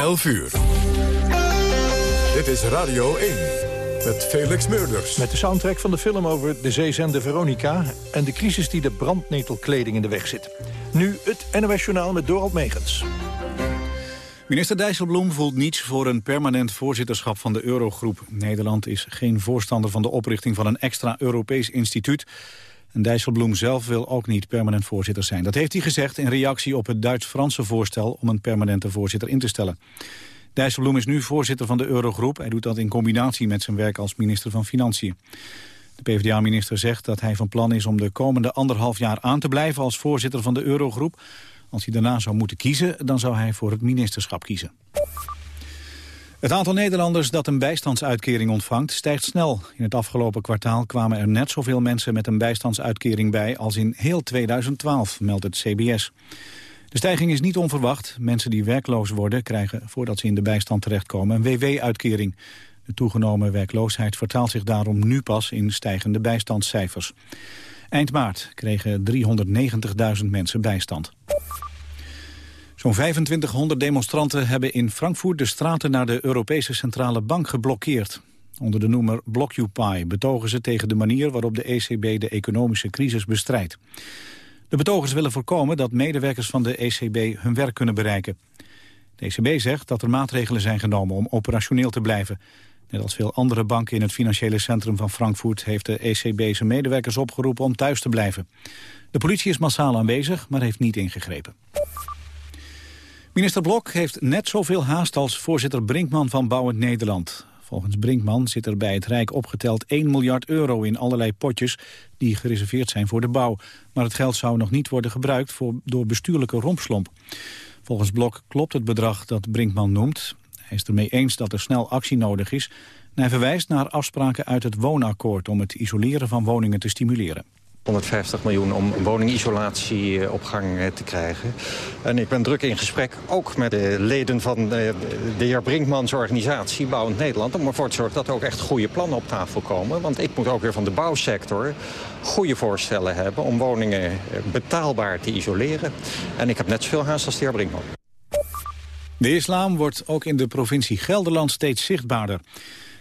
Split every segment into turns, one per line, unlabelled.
11 uur. Dit is Radio 1 met Felix Meurders.
Met de soundtrack van de film over de zeezender Veronica... en de crisis die de brandnetelkleding in de weg zit. Nu het NOS Journaal met Dorald Megens.
Minister Dijsselbloem voelt niets voor een permanent voorzitterschap van de Eurogroep. Nederland is geen voorstander van de oprichting van een extra Europees instituut. En Dijsselbloem zelf wil ook niet permanent voorzitter zijn. Dat heeft hij gezegd in reactie op het Duits-Franse voorstel om een permanente voorzitter in te stellen. Dijsselbloem is nu voorzitter van de Eurogroep. Hij doet dat in combinatie met zijn werk als minister van Financiën. De PvdA-minister zegt dat hij van plan is om de komende anderhalf jaar aan te blijven als voorzitter van de Eurogroep. Als hij daarna zou moeten kiezen, dan zou hij voor het ministerschap kiezen. Het aantal Nederlanders dat een bijstandsuitkering ontvangt stijgt snel. In het afgelopen kwartaal kwamen er net zoveel mensen met een bijstandsuitkering bij als in heel 2012, meldt het CBS. De stijging is niet onverwacht. Mensen die werkloos worden krijgen voordat ze in de bijstand terechtkomen een WW-uitkering. De toegenomen werkloosheid vertaalt zich daarom nu pas in stijgende bijstandscijfers. Eind maart kregen 390.000 mensen bijstand. Zo'n 2500 demonstranten hebben in Frankfurt de straten naar de Europese Centrale Bank geblokkeerd. Onder de noemer Blockupy betogen ze tegen de manier waarop de ECB de economische crisis bestrijdt. De betogers willen voorkomen dat medewerkers van de ECB hun werk kunnen bereiken. De ECB zegt dat er maatregelen zijn genomen om operationeel te blijven. Net als veel andere banken in het financiële centrum van Frankfurt... heeft de ECB zijn medewerkers opgeroepen om thuis te blijven. De politie is massaal aanwezig, maar heeft niet ingegrepen. Minister Blok heeft net zoveel haast als voorzitter Brinkman van Bouwend Nederland. Volgens Brinkman zit er bij het Rijk opgeteld 1 miljard euro in allerlei potjes die gereserveerd zijn voor de bouw. Maar het geld zou nog niet worden gebruikt voor, door bestuurlijke rompslomp. Volgens Blok klopt het bedrag dat Brinkman noemt. Hij is ermee eens dat er snel actie nodig is. En hij verwijst naar afspraken uit het woonakkoord om het isoleren van woningen te stimuleren.
150 miljoen om woningisolatie eh, op gang eh, te krijgen. En ik ben druk in gesprek, ook met de leden van de, de heer Brinkmans organisatie Bouwend Nederland... om ervoor te zorgen dat er ook echt goede plannen op tafel komen. Want ik moet ook weer van de bouwsector goede voorstellen hebben... om woningen eh, betaalbaar te isoleren. En ik heb net zoveel haast als de heer Brinkman.
De islam wordt ook in de provincie Gelderland steeds zichtbaarder.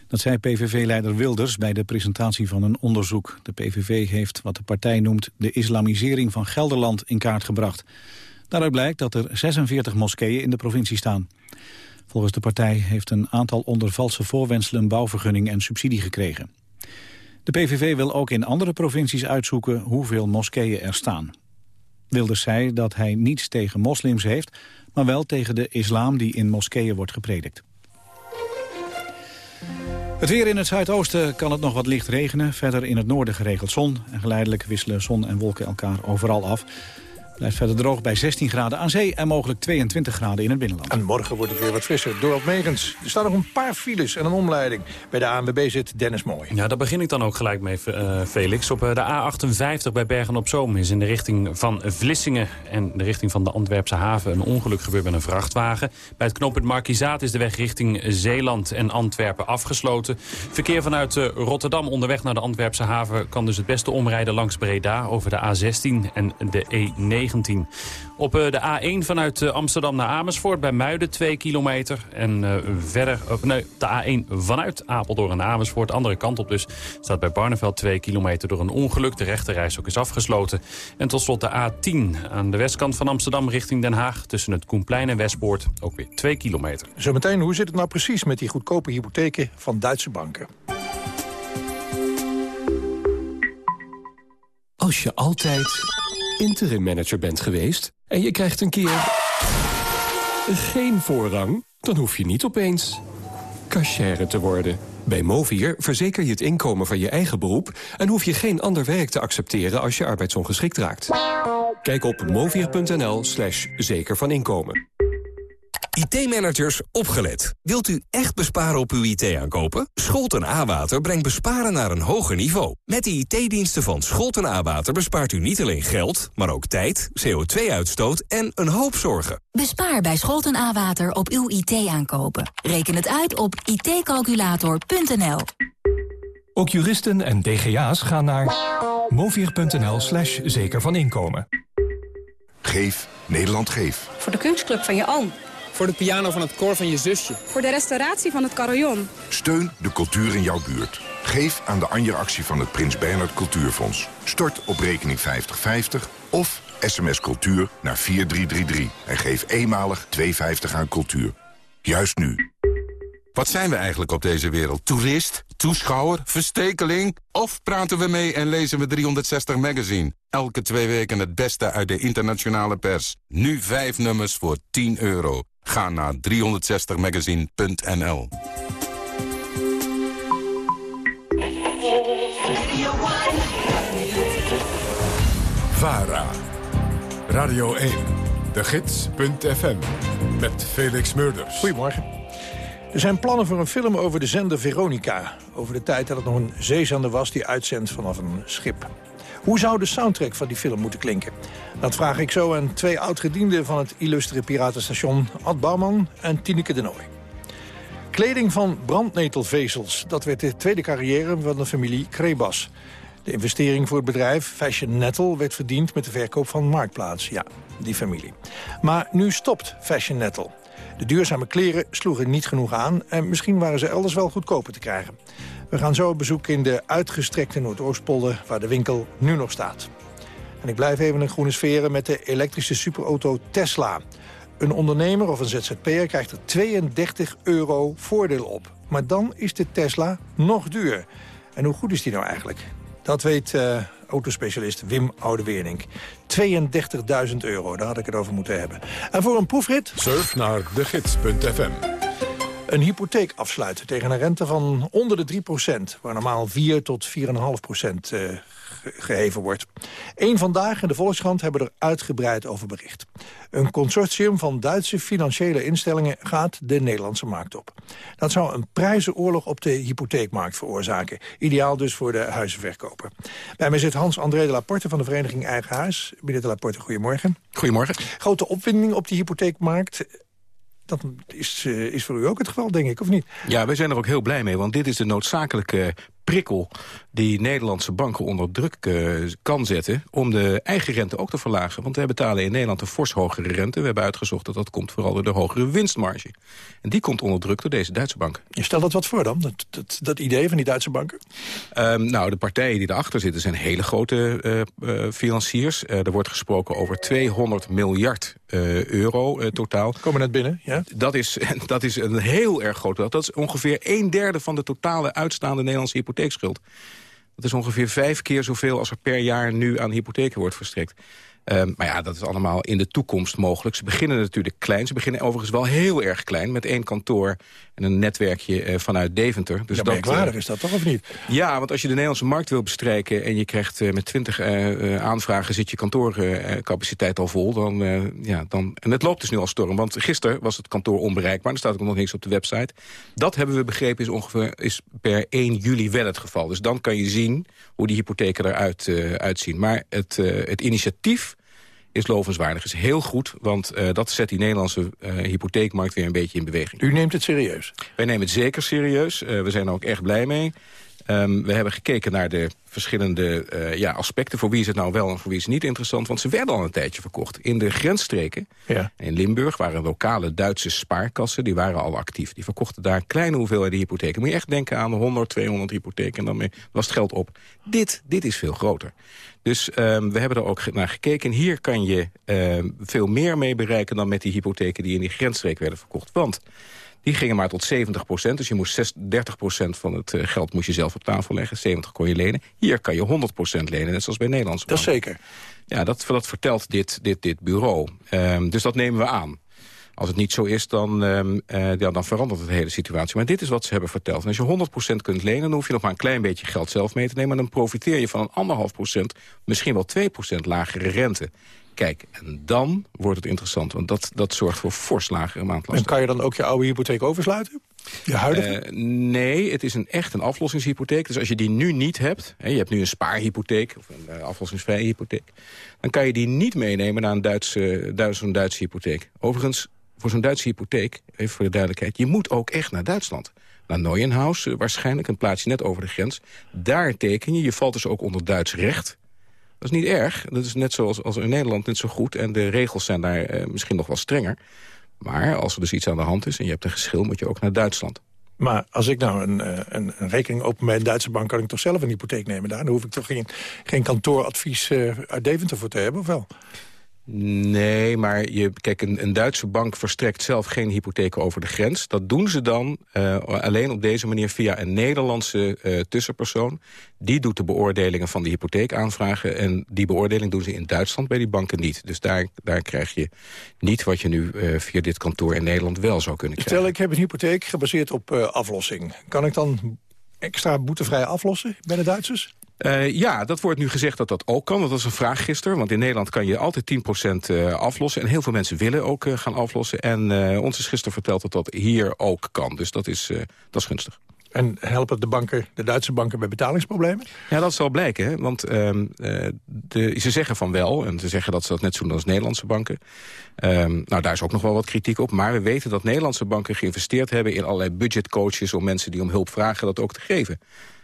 Dat zei PVV-leider Wilders bij de presentatie van een onderzoek. De PVV heeft wat de partij noemt de islamisering van Gelderland in kaart gebracht. Daaruit blijkt dat er 46 moskeeën in de provincie staan. Volgens de partij heeft een aantal onder valse voorwenselen bouwvergunning en subsidie gekregen. De PVV wil ook in andere provincies uitzoeken hoeveel moskeeën er staan. Wilders zei dat hij niets tegen moslims heeft, maar wel tegen de islam die in moskeeën wordt gepredikt. Het weer in het zuidoosten kan het nog wat licht regenen. Verder in het noorden geregeld zon. En geleidelijk wisselen zon en wolken elkaar overal af. Blijft verder droog bij 16 graden aan zee en mogelijk 22 graden in het binnenland.
En morgen wordt het weer wat frisser. Dorot Megens, er staan nog een paar files en een omleiding. Bij de ANWB zit Dennis Mooi.
Ja, daar begin ik dan ook gelijk mee, uh, Felix. Op uh, de A58 bij Bergen-op-Zoom is in de richting van Vlissingen... en de richting van de Antwerpse haven een ongeluk gebeurd met een vrachtwagen. Bij het knooppunt Markizaat is de weg richting Zeeland en Antwerpen afgesloten. Verkeer vanuit uh, Rotterdam onderweg naar de Antwerpse haven... kan dus het beste omrijden langs Breda over de A16 en de E9. Op eh, de A1 vanuit eh, Amsterdam naar Amersfoort bij Muiden 2 kilometer. En uh, verder, nee, de A1 vanuit Apeldoorn naar Amersfoort, andere kant op dus, staat bij Barneveld 2 kilometer door een ongeluk. De rechterreis ook is afgesloten. En tot slot de A10 aan de westkant van Amsterdam richting Den Haag. Tussen het Koenplein en Westpoort ook weer 2 kilometer.
Zometeen, hoe zit het nou precies met die goedkope hypotheken van Duitse banken?
Als je altijd interim manager bent geweest... en je krijgt een keer geen voorrang... dan hoef je niet opeens cashier te worden. Bij Movier verzeker je het inkomen van je eigen beroep... en hoef je geen ander werk te accepteren als je arbeidsongeschikt raakt. Kijk op movier.nl slash zeker van inkomen.
IT-managers, opgelet. Wilt u echt besparen op uw IT-aankopen? Scholten A-Water brengt besparen naar een hoger niveau. Met de IT-diensten van Scholten A-Water bespaart u niet alleen geld... maar ook tijd, CO2-uitstoot en een hoop zorgen.
Bespaar bij Scholten A-Water op uw IT-aankopen. Reken het uit op itcalculator.nl.
Ook juristen en DGA's gaan naar movier.nl slash zeker van inkomen.
Geef Nederland Geef.
Voor de kunstclub van je oom Voor de piano van het koor van je zusje.
Voor de restauratie van het carillon.
Steun de cultuur in jouw buurt. Geef aan de Anja-actie van het Prins Bernhard Cultuurfonds. Stort op rekening 5050 of sms cultuur naar 4333. En geef eenmalig 2,50 aan cultuur. Juist nu.
Wat zijn we eigenlijk op deze wereld? Toerist? Toeschouwer? Verstekeling? Of praten we mee en lezen we 360 Magazine? Elke twee weken het beste uit de internationale pers. Nu vijf nummers voor 10 euro. Ga naar 360magazine.nl
VARA. Radio 1. De Gids.fm. Met Felix Murders.
Goedemorgen. Er zijn plannen voor een film over de zender Veronica. Over de tijd dat het nog een zeezender was die uitzendt vanaf een schip. Hoe zou de soundtrack van die film moeten klinken? Dat vraag ik zo aan twee oud-gedienden van het illustere piratenstation... Ad Bouwman en Tineke de Nooi. Kleding van brandnetelvezels. Dat werd de tweede carrière van de familie Krebas. De investering voor het bedrijf Fashion Nettle werd verdiend met de verkoop van Marktplaats. Ja, die familie. Maar nu stopt Fashion Nettle. De duurzame kleren sloegen niet genoeg aan... en misschien waren ze elders wel goedkoper te krijgen. We gaan zo op bezoek in de uitgestrekte Noordoostpolder... waar de winkel nu nog staat. En ik blijf even in groene sferen met de elektrische superauto Tesla. Een ondernemer of een ZZP'er krijgt er 32 euro voordeel op. Maar dan is de Tesla nog duur. En hoe goed is die nou eigenlijk? Dat weet uh, autospecialist Wim Oudewernink. 32.000 euro, daar had ik het over moeten hebben. En voor een proefrit...
Surf naar degids.fm.
Een hypotheek afsluiten tegen een rente van onder de 3% waar normaal 4 tot 4,5 procent uh, geheven wordt. Eén Vandaag en de Volkskrant hebben er uitgebreid over bericht. Een consortium van Duitse financiële instellingen gaat de Nederlandse markt op. Dat zou een prijzenoorlog op de hypotheekmarkt veroorzaken. Ideaal dus voor de huizenverkoper. Bij mij zit Hans-André de Laporte van de vereniging Eigen Huis. Meneer de Laporte, goedemorgen.
Goedemorgen.
Grote opwinding op die hypotheekmarkt. Dat is, uh, is voor u ook het geval, denk ik, of niet?
Ja, wij zijn er ook heel blij mee, want dit is de noodzakelijke prikkel die Nederlandse banken onder druk uh, kan zetten... om de eigen rente ook te verlagen. Want wij betalen in Nederland een fors hogere rente. We hebben uitgezocht dat dat komt vooral door de hogere winstmarge. En die komt onder druk door deze Duitse banken.
Je stelt dat wat voor dan, dat, dat, dat idee van die Duitse banken?
Um, nou, de partijen die erachter zitten zijn hele grote uh, uh, financiers. er wordt gesproken over 200 miljard euro totaal.
Komen net binnen, ja?
Dat is, dat is een heel erg groot Dat is ongeveer een derde van de totale uitstaande Nederlandse Dat is ongeveer vijf keer zoveel als er per jaar nu aan hypotheken wordt verstrekt. Um, maar ja, dat is allemaal in de toekomst mogelijk. Ze beginnen natuurlijk klein. Ze beginnen overigens wel heel erg klein. Met één kantoor en een netwerkje uh, vanuit Deventer.
Dus ja, dat, uh, is dat toch of niet?
Ja, want als je de Nederlandse markt wil bestrijken... en je krijgt uh, met twintig aanvragen zit je kantoorcapaciteit al vol... Dan, ja, dan, en het loopt dus nu al storm. Want gisteren was het kantoor onbereikbaar. Er staat ook nog niks op de website. Dat hebben we begrepen is, ongeveer, is per 1 juli wel het geval. Dus dan kan je zien hoe die hypotheken eruit uitzien. Maar het, het initiatief is lovenswaardig. is heel goed, want uh, dat zet die Nederlandse uh, hypotheekmarkt weer een beetje in beweging.
U neemt het serieus?
Wij nemen het zeker serieus. Uh, we zijn er ook echt blij mee. Um, we hebben gekeken naar de verschillende uh, ja, aspecten. Voor wie is het nou wel en voor wie is het niet interessant. Want ze werden al een tijdje verkocht. In de grensstreken, ja. in Limburg, waren lokale Duitse spaarkassen. Die waren al actief. Die verkochten daar kleine hoeveelheden hypotheken. Moet je echt denken aan 100, 200 hypotheken. En dan was het geld op. Dit, dit is veel groter. Dus um, we hebben er ook naar gekeken. Hier kan je uh, veel meer mee bereiken dan met die hypotheken... die in die grensstreek werden verkocht. Want die gingen maar tot 70 procent. Dus je moest 30 procent van het uh, geld moest je zelf op tafel leggen. 70 kon je lenen. Hier kan je 100 procent lenen, net zoals bij Nederlandse
Dat is zeker.
Ja, dat, dat vertelt dit, dit, dit bureau. Um, dus dat nemen we aan. Als het niet zo is, dan, um, uh, ja, dan verandert het de hele situatie. Maar dit is wat ze hebben verteld. En als je 100% kunt lenen, dan hoef je nog maar een klein beetje geld zelf mee te nemen. Maar dan profiteer je van een anderhalf procent, misschien wel 2% lagere rente. Kijk, en dan wordt het interessant, want dat, dat zorgt voor fors lagere maandlasten.
En kan je dan ook je oude hypotheek oversluiten? Je huidige?
Uh, nee, het is een, echt een aflossingshypotheek. Dus als je die nu niet hebt, hè, je hebt nu een spaarhypotheek... of een uh, aflossingsvrije hypotheek... dan kan je die niet meenemen naar een Duitse, Duitse, Duitse hypotheek. Overigens, voor zo'n Duitse hypotheek, even voor de duidelijkheid... je moet ook echt naar Duitsland. Naar Neuenhaus uh, waarschijnlijk, een plaatsje net over de grens. Daar teken je, je valt dus ook onder Duits recht... Dat is niet erg. Dat is net zoals als in Nederland net zo goed. En de regels zijn daar uh, misschien nog wel strenger. Maar als er dus iets aan de hand is en je hebt een geschil... moet je ook naar Duitsland.
Maar als ik nou een, eh, een, een, rekening open bij een Duitse bank... kan ik toch zelf een hypotheek nemen daar? Dan hoef ik toch geen, geen kantooradvies uh, uit Deventer voor te hebben, of wel?
Nee, maar je, kijk, een, een, Duitse bank verstrekt zelf geen hypotheken over de grens. Dat doen ze dan uh, alleen op deze manier via een Nederlandse uh, tussenpersoon. Die doet de beoordelingen van de hypotheekaanvragen. En die beoordeling doen ze in Duitsland bij die banken niet. Dus daar, daar krijg je niet wat je nu uh, via dit kantoor in Nederland wel zou kunnen krijgen.
Stel, ik heb een hypotheek gebaseerd op aflossing. Kan ik dan extra boetevrij aflossen bij de Duitsers?
Uh, ja, dat wordt nu gezegd dat dat ook kan. Dat was een vraag gisteren. Want in Nederland kan je altijd 10% uh, aflossen. En heel veel mensen willen ook uh, gaan aflossen. En ons is gisteren verteld dat dat hier ook kan. Dus dat is, dat is gunstig.
En helpen de, banken, de Duitse banken bij betalingsproblemen?
Ja, dat zal blijken. Hè? Want ehm, de, ze zeggen van wel. En ze zeggen dat ze dat net zo doen als Nederlandse banken. Um, nou, daar is ook nog wel wat kritiek op. Maar we weten dat Nederlandse banken geïnvesteerd hebben... in allerlei budgetcoaches om mensen die om hulp vragen dat ook te geven.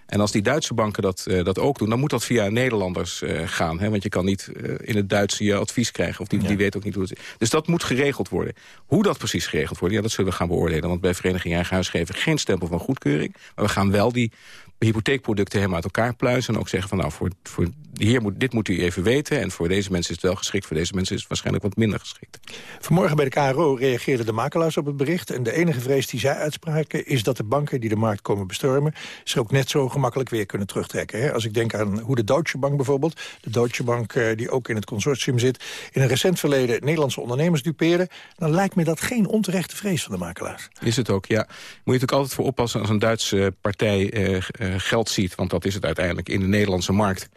En als die Duitse banken dat, uh, dat ook doen, dan moet dat via Nederlanders uh, gaan. Hè? Want je kan niet uh, in het Duits je advies krijgen. Of die, ja. die weet ook niet hoe het is. Dus dat moet geregeld worden. Hoe dat precies geregeld wordt, ja, dat zullen we gaan beoordelen. Want bij Vereniging Eigen geven geen stempel van goedkeuring. Maar we gaan wel die hypotheekproducten helemaal uit elkaar pluizen... en ook zeggen van nou, voor, voor hier moet, dit moet u even weten... en voor deze mensen is het wel geschikt, voor deze mensen is het waarschijnlijk wat minder geschikt.
Vanmorgen bij de KRO reageerden de makelaars op het bericht... en de enige vrees die zij uitspraken is dat de banken die de markt komen bestormen... zich ook net zo gemakkelijk weer kunnen terugtrekken. Hè? Als ik denk aan hoe de Deutsche Bank bijvoorbeeld... de Deutsche Bank eh, die ook in het consortium zit... in een recent verleden Nederlandse ondernemers dupeerde... dan lijkt me dat geen onterechte vrees van de makelaars.
Is het ook, ja. Moet je natuurlijk altijd voor oppassen als een Duitse partij... Uh, geld ziet, want dat is het uiteindelijk in de Nederlandse markt.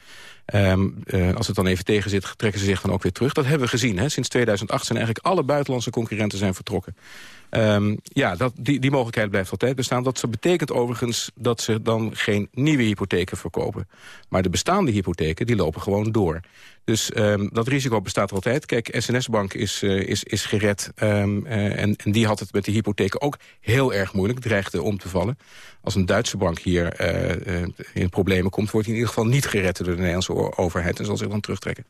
Um, uh, als het dan even tegen zit, trekken ze zich dan ook weer terug. Dat hebben we gezien. Hè? Sinds 2008 zijn eigenlijk alle buitenlandse concurrenten zijn vertrokken. Um, ja, dat, die, die mogelijkheid blijft altijd bestaan. Dat betekent overigens dat ze dan geen nieuwe hypotheken verkopen. Maar de bestaande hypotheken die lopen gewoon door. Dus um, dat risico bestaat altijd. Kijk, SNS-bank is, uh, is, is gered. Um, uh, en, en die had het met de hypotheken ook heel erg moeilijk. Dreigde om te vallen. Als een Duitse bank hier uh, in problemen komt... wordt hij in ieder geval niet gered door de Nederlandse overheid... en zal zich dan terugtrekken.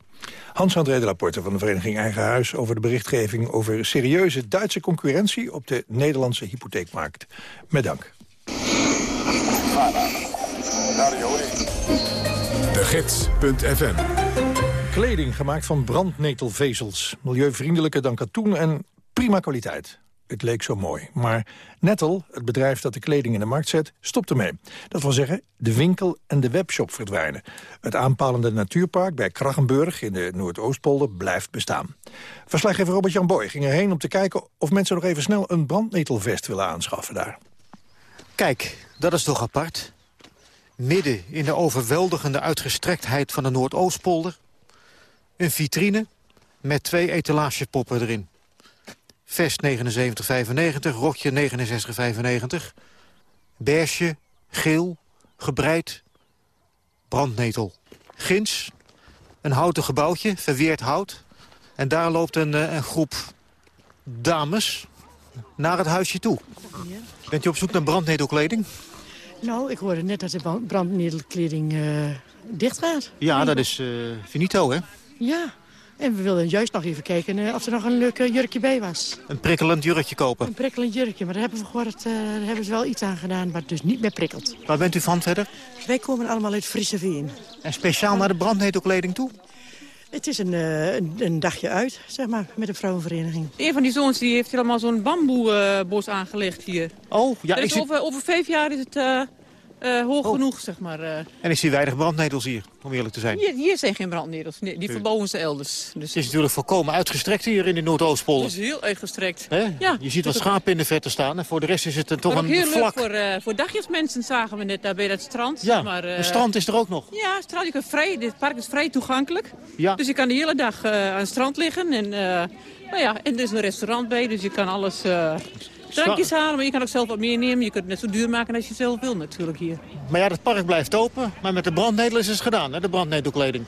Hans-André de Laporte van de Vereniging Eigen Huis... over de berichtgeving over serieuze Duitse concurrentie... op de Nederlandse hypotheekmarkt. Met dank.
De Gids.fm
Kleding gemaakt van brandnetelvezels. Milieuvriendelijker dan katoen en prima kwaliteit. Het leek zo mooi. Maar Nettel, het bedrijf dat de kleding in de markt zet, stopt ermee. Dat wil zeggen, de winkel en de webshop verdwijnen. Het aanpalende natuurpark bij Krachenburg in de Noordoostpolder blijft bestaan. Verslaggever Robert-Jan Boy ging erheen om te kijken... of mensen nog even snel een brandnetelvest willen aanschaffen daar.
Kijk, dat is toch apart. Midden in de overweldigende uitgestrektheid van de Noordoostpolder... een vitrine met twee etalagepoppen erin. Vest 79,95, rokje 69,95. Beige, geel, gebreid, brandnetel. Gins, een houten gebouwtje, verweerd hout. En daar loopt een, eh, een groep dames naar het huisje toe. Ja. Bent u op zoek naar brandnetelkleding?
Nou, ik hoorde net dat de brandnetelkleding uh, dicht gaat.
Ja, dat is uh, finito, hè?
Ja, en we wilden juist nog even kijken uh, of er nog een leuk uh, jurkje bij was.
Een prikkelend jurkje kopen?
Een prikkelend jurkje, maar daar hebben we gehoord, uh, daar hebben ze wel iets aan gedaan wat dus niet meer prikkelt.
Waar bent u van verder?
Wij komen allemaal uit Friese Veen.
En speciaal naar de brandnetelkleding toe?
Het is een, een, een, dagje uit, zeg maar, met een vrouwenvereniging.
Een van die zoons die heeft helemaal zo'n bamboebos aangelegd hier.
Oh, ja.
Dus ik over, over vijf jaar is het uh, hoog oh. genoeg, zeg maar. Uh.
En ik zie weinig brandnetels hier, om eerlijk te zijn.
Hier, hier zijn geen brandnetels, nee, die verbouwen ze elders.
Dus. Het is natuurlijk volkomen uitgestrekt hier in de Noordoostpolder.
Het is heel erg gestrekt.
Ja, je ziet wat schapen in de verte staan en voor de rest is het toch een
heel
vlak.
Leuk voor, uh, voor dagjesmensen zagen we net daar bij dat strand.
Ja,
maar,
een strand is er ook nog.
Ja, het strand, je kunt vrij, dit park is vrij toegankelijk.
Ja.
Dus je kan de hele dag aan het strand liggen en... Nou ja, en er is een restaurant bij, dus je kan alles drankjes halen. Maar je kan ook zelf wat meer nemen. Je kunt het net zo duur maken als je zelf wil natuurlijk hier.
Maar ja, het park blijft open. Maar met de brandnetel is het gedaan, hè? de brandnetelkleding.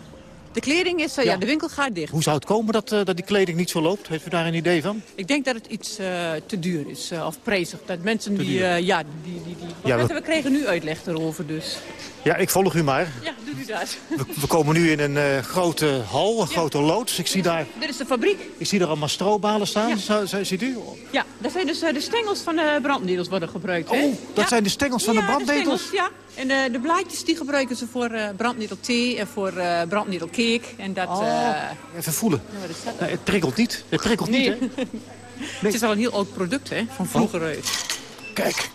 De kleding is, uh, ja. ja. de winkel gaat dicht.
Hoe zou het komen dat, uh, dat die kleding niet zo loopt? Heeft u daar een idee van?
Ik denk dat het iets uh, te duur is, of prijzig. Dat mensen die, ja, die, die, die, ja, we... we kregen nu uitleg erover dus.
Ja, ik volg u maar.
Ja, u dat?
we, we komen nu in een eh, grote hal, een grote loods. Ik zie daar,
Dit is de fabriek.
ik zie daar allemaal strobalen staan. Zo, zo, ziet u?
Ja, dat zijn dus eh, de stengels van de brandnetels worden gebruikt. hè?
Oh, dat zijn de stengels van de brandnetels?
stengels, ja. En eh, de blaadjes die gebruiken ze voor eh brandnetelthee en voor brandnetelcake. En dat...
Oh,
eh,
even voelen.
ja, wat is dat?
Nee, het prikkelt niet. Het prikkelt
Nee.
niet, hè?
Het is wel een heel oud product, hè, van vroeger uit.
Kijk,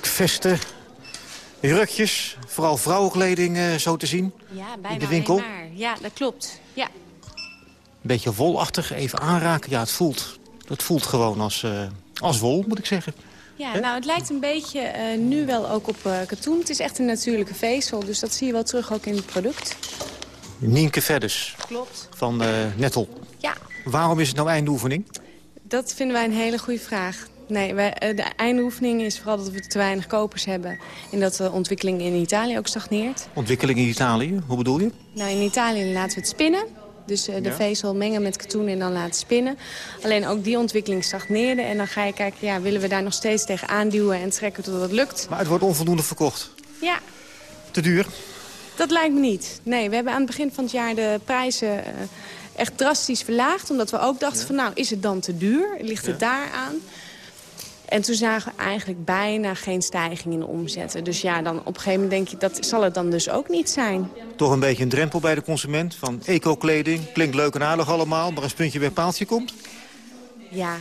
vesten, rukjes, vooral vrouwenkleding eh, zo te zien.
Ja, bijna
de winkel?
maar. Ja, dat klopt. Ja.
Een beetje wolachtig, even aanraken. Ja, het voelt, het voelt gewoon als, eh, als wol, moet ik zeggen.
Ja, nou, het lijkt een beetje eh, nu wel ook op eh, katoen. Het is echt een natuurlijke vezel, dus dat zie je wel terug ook in het product.
Nienke Verders
Klopt.
van eh, Nettel.
Ja,
Waarom is het nou eindoefening?
dat vinden wij een hele goede vraag. Nee, wij, eh, de eindoefening is vooral dat we te weinig kopers hebben... en dat de ontwikkeling in Italië ook stagneert.
Ontwikkeling in Italië, hoe bedoel je?
Nou, in Italië laten we het spinnen. Dus eh, de
Ja.
vezel mengen met katoen en dan laten spinnen. Alleen ook die ontwikkeling stagneerde. En dan ga je kijken, ja, willen we daar nog steeds tegen aanduwen en trekken tot het lukt?
Maar het wordt onvoldoende verkocht.
Ja,
Te duur.
Dat lijkt me niet. Nee, we hebben aan het begin van het jaar de prijzen eh, echt drastisch verlaagd. Omdat we ook dachten van, nou, is het dan te duur? Ligt het daar aan? En toen zagen we eigenlijk bijna geen stijging in de omzetten. Dus ja, dan op een gegeven moment denk je, dat zal het dan dus ook niet zijn.
Toch een beetje een drempel bij de consument. Van eco-kleding, klinkt leuk en aardig allemaal... maar als puntje bij paaltje komt.
Ja.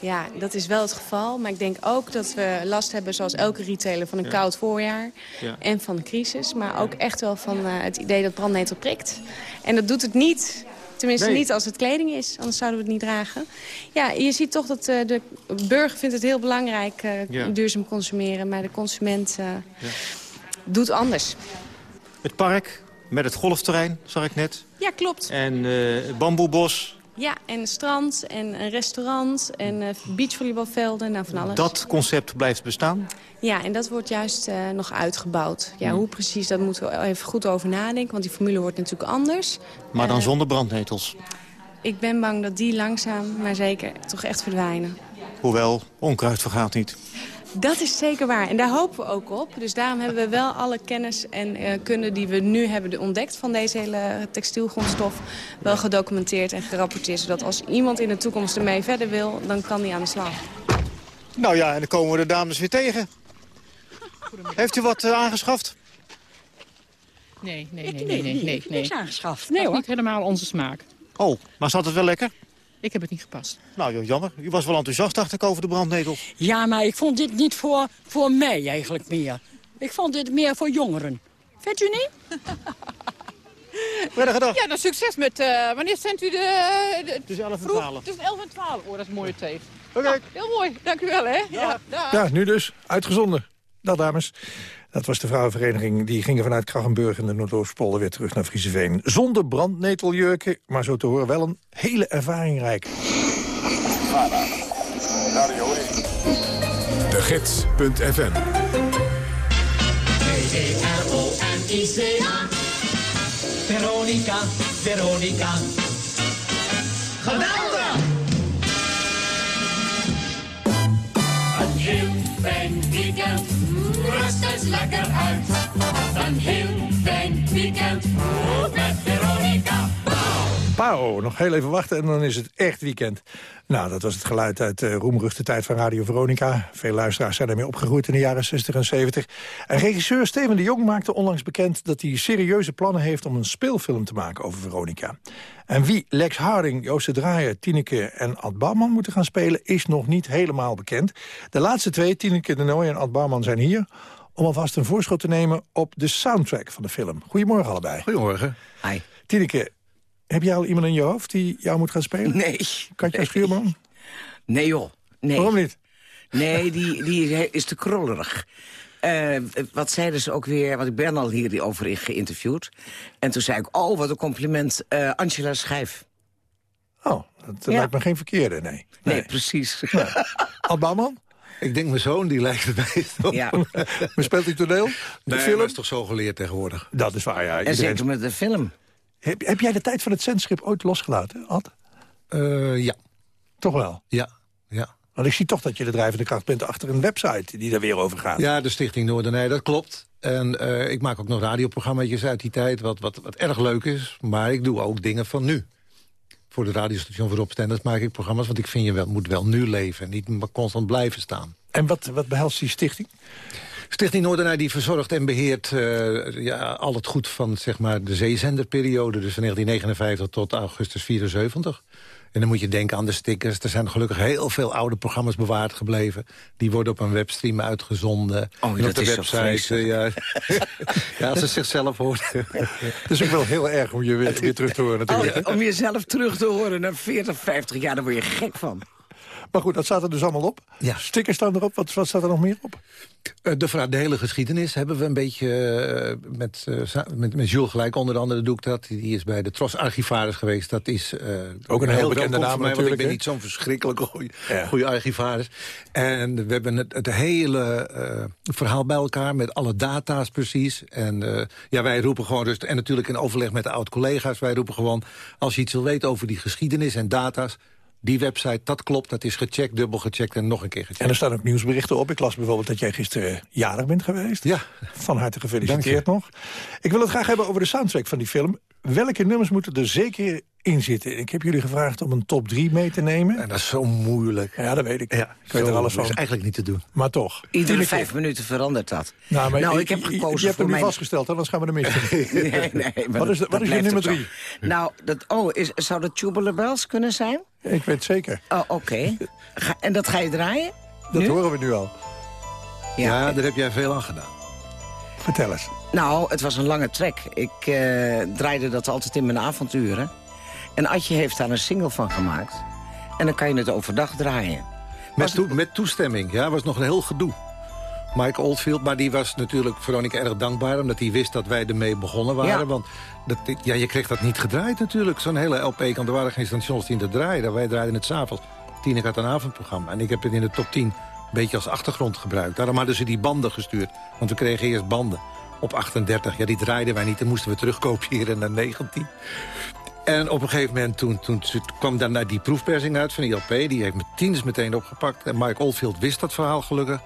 Ja, dat is wel het geval. Maar ik denk ook dat we last hebben, zoals elke retailer, van een
Ja.
koud voorjaar.
Ja.
En van de crisis. Maar ook echt wel van eh, het idee dat brandnetel prikt. En dat doet het niet. Tenminste
Nee.
niet als het kleding is, anders zouden we het niet dragen. Ja, je ziet toch dat eh, de burger vindt het heel belangrijk
Ja.
duurzaam consumeren. Maar de consument doet anders.
Het park met het golfterrein, zag ik net.
Ja, klopt.
En het bamboebos.
Ja, en een strand en een restaurant en eh, beachvolleybalvelden, nou van alles.
Dat concept blijft bestaan.
Ja, en dat wordt juist eh, nog uitgebouwd. Ja, hoe precies, daar moeten we even goed over nadenken. Want die formule wordt natuurlijk anders.
Maar dan
Eh,
zonder brandnetels.
Ik ben bang dat die langzaam, maar zeker, toch echt verdwijnen.
Hoewel, onkruid vergaat niet.
Dat is zeker waar. En daar hopen we ook op. Dus daarom hebben we wel alle kennis en eh kunde die we nu hebben ontdekt... van deze hele textielgrondstof wel gedocumenteerd en gerapporteerd. Zodat als iemand in de toekomst ermee verder wil, dan kan die aan de slag.
Nou ja, en dan komen we de dames weer tegen. Heeft u wat eh, aangeschaft?
Nee, nee, nee, nee, nee, nee. nee.
niks aangeschaft.
Nee hoor. Niet helemaal onze smaak.
Oh, maar zat het wel lekker?
Ik heb het niet gepast.
Nou, joh, jammer. U was wel enthousiast, dacht ik, over de brandnetels.
Ja, maar ik vond dit niet voor, voor mij eigenlijk meer. Ik vond dit meer voor jongeren. Vindt u niet?
Goedendag gedacht.
Ja, dan succes met... eh, wanneer zendt u de... de
Het is 11 en
vroeg?
12.
Het is 11 en 12. Oh, dat is een mooie tijd.
Oké.
Heel mooi. Dank u wel, hè. Ja. dag.
Ja, nu dus. Uitgezonden. Dag, dames. Dat was de vrouwenvereniging. Die gingen vanuit Krachenburg en de Noordoostpolder weer terug naar Frieseveen. Zonder brandneteljurken, maar zo te horen wel een hele ervaringrijk.
De Gids.fm
V-E-R-O-N-I-C-A. Veronica, Veronica. Geweldig! Fijn weekend, rust eens lekker uit. Een heel fijn weekend, met Veronica.
Pauw, nog heel even wachten en dan is het echt weekend. Nou, dat was het geluid uit de roemruchte tijd van Radio Veronica. Veel luisteraars zijn ermee opgegroeid in de jaren 60 en 70. En regisseur Steven de Jong maakte onlangs bekend... dat hij serieuze plannen heeft om een speelfilm te maken over Veronica. En wie Lex Harding, Joost de Draaier, Tineke en Ad Bouwman moeten gaan spelen... is nog niet helemaal bekend. De laatste twee, Tineke de Nooy en Ad Bouwman, zijn hier om alvast een voorschot te nemen op de soundtrack van de film. Goedemorgen allebei.
Goedemorgen.
Hi.
Tineke, heb jij al iemand in je hoofd die jou moet gaan spelen?
Nee.
Katja Schuurman?
Nee joh. Nee.
Waarom niet?
Nee, die, die is te krollerig. Eh, wat zeiden ze ook weer, want ik ben al hierover geïnterviewd. En toen zei ik, oh, wat een compliment, eh, Angela Schijf.
Oh, dat
Ja.
lijkt me geen verkeerde, nee.
Nee, precies.
Ad Bouwman?
Ik denk mijn zoon, die lijkt op.
Ja.
Maar speelt hij toneel? De
Nee,
film?
is toch zo geleerd tegenwoordig.
Dat is waar, ja.
En zeker met de film.
Heb, heb jij de tijd van het zendschip ooit losgelaten, Ad?
Eh, ja.
Toch wel?
Ja. ja.
Want ik zie toch dat je de drijvende kracht bent achter een website die daar weer over gaat.
Ja, de Stichting Noordenij, dat klopt. En eh, ik maak ook nog radioprogramma's uit die tijd, wat, wat, wat erg leuk is. Maar ik doe ook dingen van nu. Voor de radiostation voor opstanders maak ik programma's... want ik vind je wel, moet wel nu leven en niet constant blijven staan.
En wat, wat behelst die stichting?
Stichting Noordenij die verzorgt en beheert eh, ja, al het goed van zeg maar, de zeezenderperiode. Dus van 1959 tot augustus 74. En dan moet je denken aan de stickers. Er zijn gelukkig heel veel oude programma's bewaard gebleven. Die worden op een webstream uitgezonden.
Oh,
en
dat
op de website. eh, ja. ja, als ze zichzelf hoort.
Het is ook wel heel erg om je weer, weer terug te horen natuurlijk.
Oh, om jezelf terug te horen na 40, 50 jaar, daar word je gek van.
Maar goed, dat staat er dus allemaal op.
Ja.
Stickers staan erop. Wat, wat staat er nog meer op?
Eh, De, de hele geschiedenis hebben we een beetje eh, met, eh, met, met Jules gelijk. Onder andere doe ik dat. Die is bij de Tros Archivaris geweest. Dat is
Ook een heel bekende naam
mij, want ik ben niet zo'n verschrikkelijk goeie,
Ja.
goede archivaris. En we hebben het, het hele verhaal bij elkaar met alle data's precies. En ja, wij roepen gewoon rust. En natuurlijk in overleg met de oud-collega's. Wij roepen gewoon, als je iets wil weten over die geschiedenis en data's... Die website, dat klopt, dat is gecheckt, dubbel gecheckt en nog een keer gecheckt.
En er staan ook nieuwsberichten op. Ik las bijvoorbeeld dat jij gisteren jarig bent geweest.
Ja.
Van harte
Dank
gefeliciteerd nog. Ik wil het graag hebben over de soundtrack van die film. Welke nummers moeten er zeker in zitten? Ik heb jullie gevraagd om een top 3 mee te nemen.
En dat is zo moeilijk.
Ja, dat weet ik.
Ja,
ik weet er alles
Dat
van.
is eigenlijk niet te doen.
Maar toch.
Iedere vijf minuten verandert dat.
Nou, maar
nou ik heb gekozen
Je hebt
voor
hem nu
mijn...
vastgesteld, hè? anders gaan we er mis.
Nee, nee, maar
Wat is, de-
dat-
wat
dat
is je nummer
ook zo.
drie?
Nou, dat, oh, is, zou dat Tubular Bells kunnen zijn?
Ik weet zeker.
Oh, oké. Ga- En dat ga je draaien?
Dat
Nu?
horen we nu al.
Ja, daar heb jij veel aan gedaan.
Vertel eens.
Nou, het was een lange track. Ik eh, draaide dat altijd in mijn avonturen. En Adje heeft daar een single van gemaakt. En dan kan je het overdag draaien.
Met, met toestemming, ja, was nog een heel gedoe. Mike Oldfield, maar die was natuurlijk Veronica erg dankbaar... omdat hij wist dat wij ermee begonnen waren.
Ja.
Want dat, ja, je kreeg dat niet gedraaid natuurlijk. Zo'n hele LP, er waren geen stations die het draaiden. Wij draaiden het s'avonds. Tineke had een avondprogramma. En ik heb het in de top 10 een beetje als achtergrond gebruikt. Daarom hadden ze die banden gestuurd. Want we kregen eerst banden op 38. Ja, die draaiden wij niet. Dan moesten we terugkopiëren naar 19. En op een gegeven moment toen, toen, toen kwam daarna die proefpersing uit van die LP. Die heeft me tieners meteen opgepakt. En Mike Oldfield wist dat verhaal gelukkig.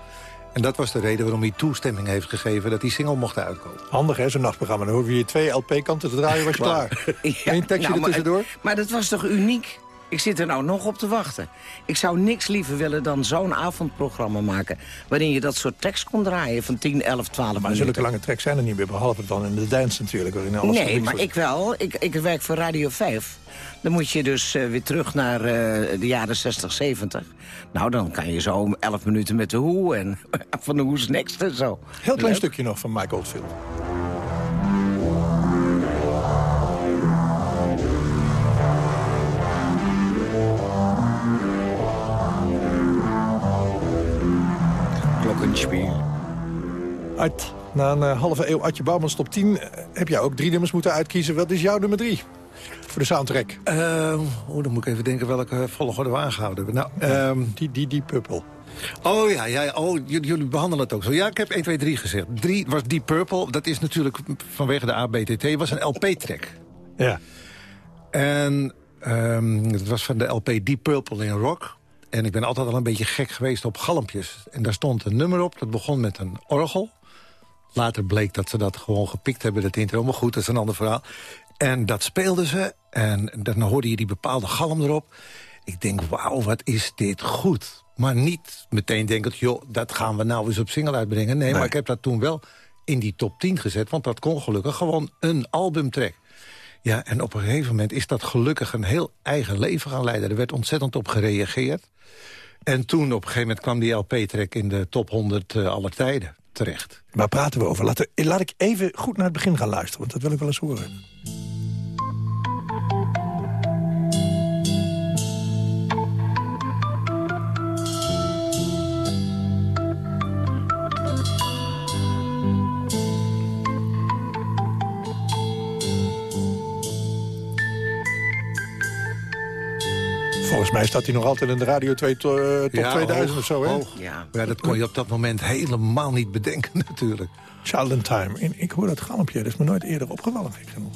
En dat was de reden waarom hij toestemming heeft gegeven... dat die single mocht uitkomen.
Handig, hè, zo'n nachtprogramma. Dan hoef je je twee LP-kanten te draaien, was je klaar.
Ja,
Eén tekstje
nou,
er
maar-
tussendoor.
Maar dat was toch uniek? Ik zit er nou nog op te wachten. Ik zou niks liever willen dan zo'n avondprogramma maken... waarin je dat soort tekst kon draaien van 10, 11, 12
Maar
minuten.
zulke lange tracks zijn er niet meer, behalve dan in de dance natuurlijk. Waarin alles
Nee, maar
wordt.
ik wel. Ik, ik werk voor Radio 5. Dan moet je dus eh, weer terug naar eh, de jaren 60, 70. Nou, dan kan je zo om 11 minuten met de hoe en van de hoe's next en zo.
Heel klein
Leuk.
stukje nog van Mike Oldfield. Uit, na een eh, halve eeuw Adje Bouwmans top 10... eh, heb jij ook drie nummers moeten uitkiezen. Wat is jouw nummer drie? Voor de soundtrack.
Ehm, oh, dan moet ik even denken welke volgorde we aangehouden hebben. Nou, ehm,
Die, die, die Purple.
Oh ja, ja oh, jullie, behandelen het ook zo. Ja, ik heb 1, 2, 3 gezegd. 3 was Deep Purple. Dat is natuurlijk vanwege de ABTT. was een LP-track.
Ja.
En ehm, het was van de LP Deep Purple in Rock. En ik ben altijd al een beetje gek geweest op galmpjes. En daar stond een nummer op. Dat begon met een orgel. Later bleek dat ze dat gewoon gepikt hebben, dat intro. Maar goed, dat is een ander verhaal. En dat speelden ze. En dan hoorde je die bepaalde galm erop. Ik denk, wauw, wat is dit goed. Maar niet meteen denkend, joh, dat gaan we nou eens op single uitbrengen. Nee, maar ik heb dat toen wel in die top 10 gezet. Want dat kon gelukkig gewoon een albumtrack. Ja, en op een gegeven moment is dat gelukkig een heel eigen leven gaan leiden. Er werd ontzettend op gereageerd. En toen op een gegeven moment kwam die LP-track in de top 100 eh, aller tijden terecht.
Waar praten we over? Laat, laat ik even goed naar het begin gaan luisteren, want dat wil ik wel eens horen. Volgens mij staat hij nog altijd in de Radio 2 eh, Top 2000
hoog,
of zo, hè?
Ja.
dat kon je op dat moment helemaal niet bedenken, natuurlijk.
Challenge Time. Ik hoor dat galmpje, dat is me nooit eerder opgevallen, Ik genoeg.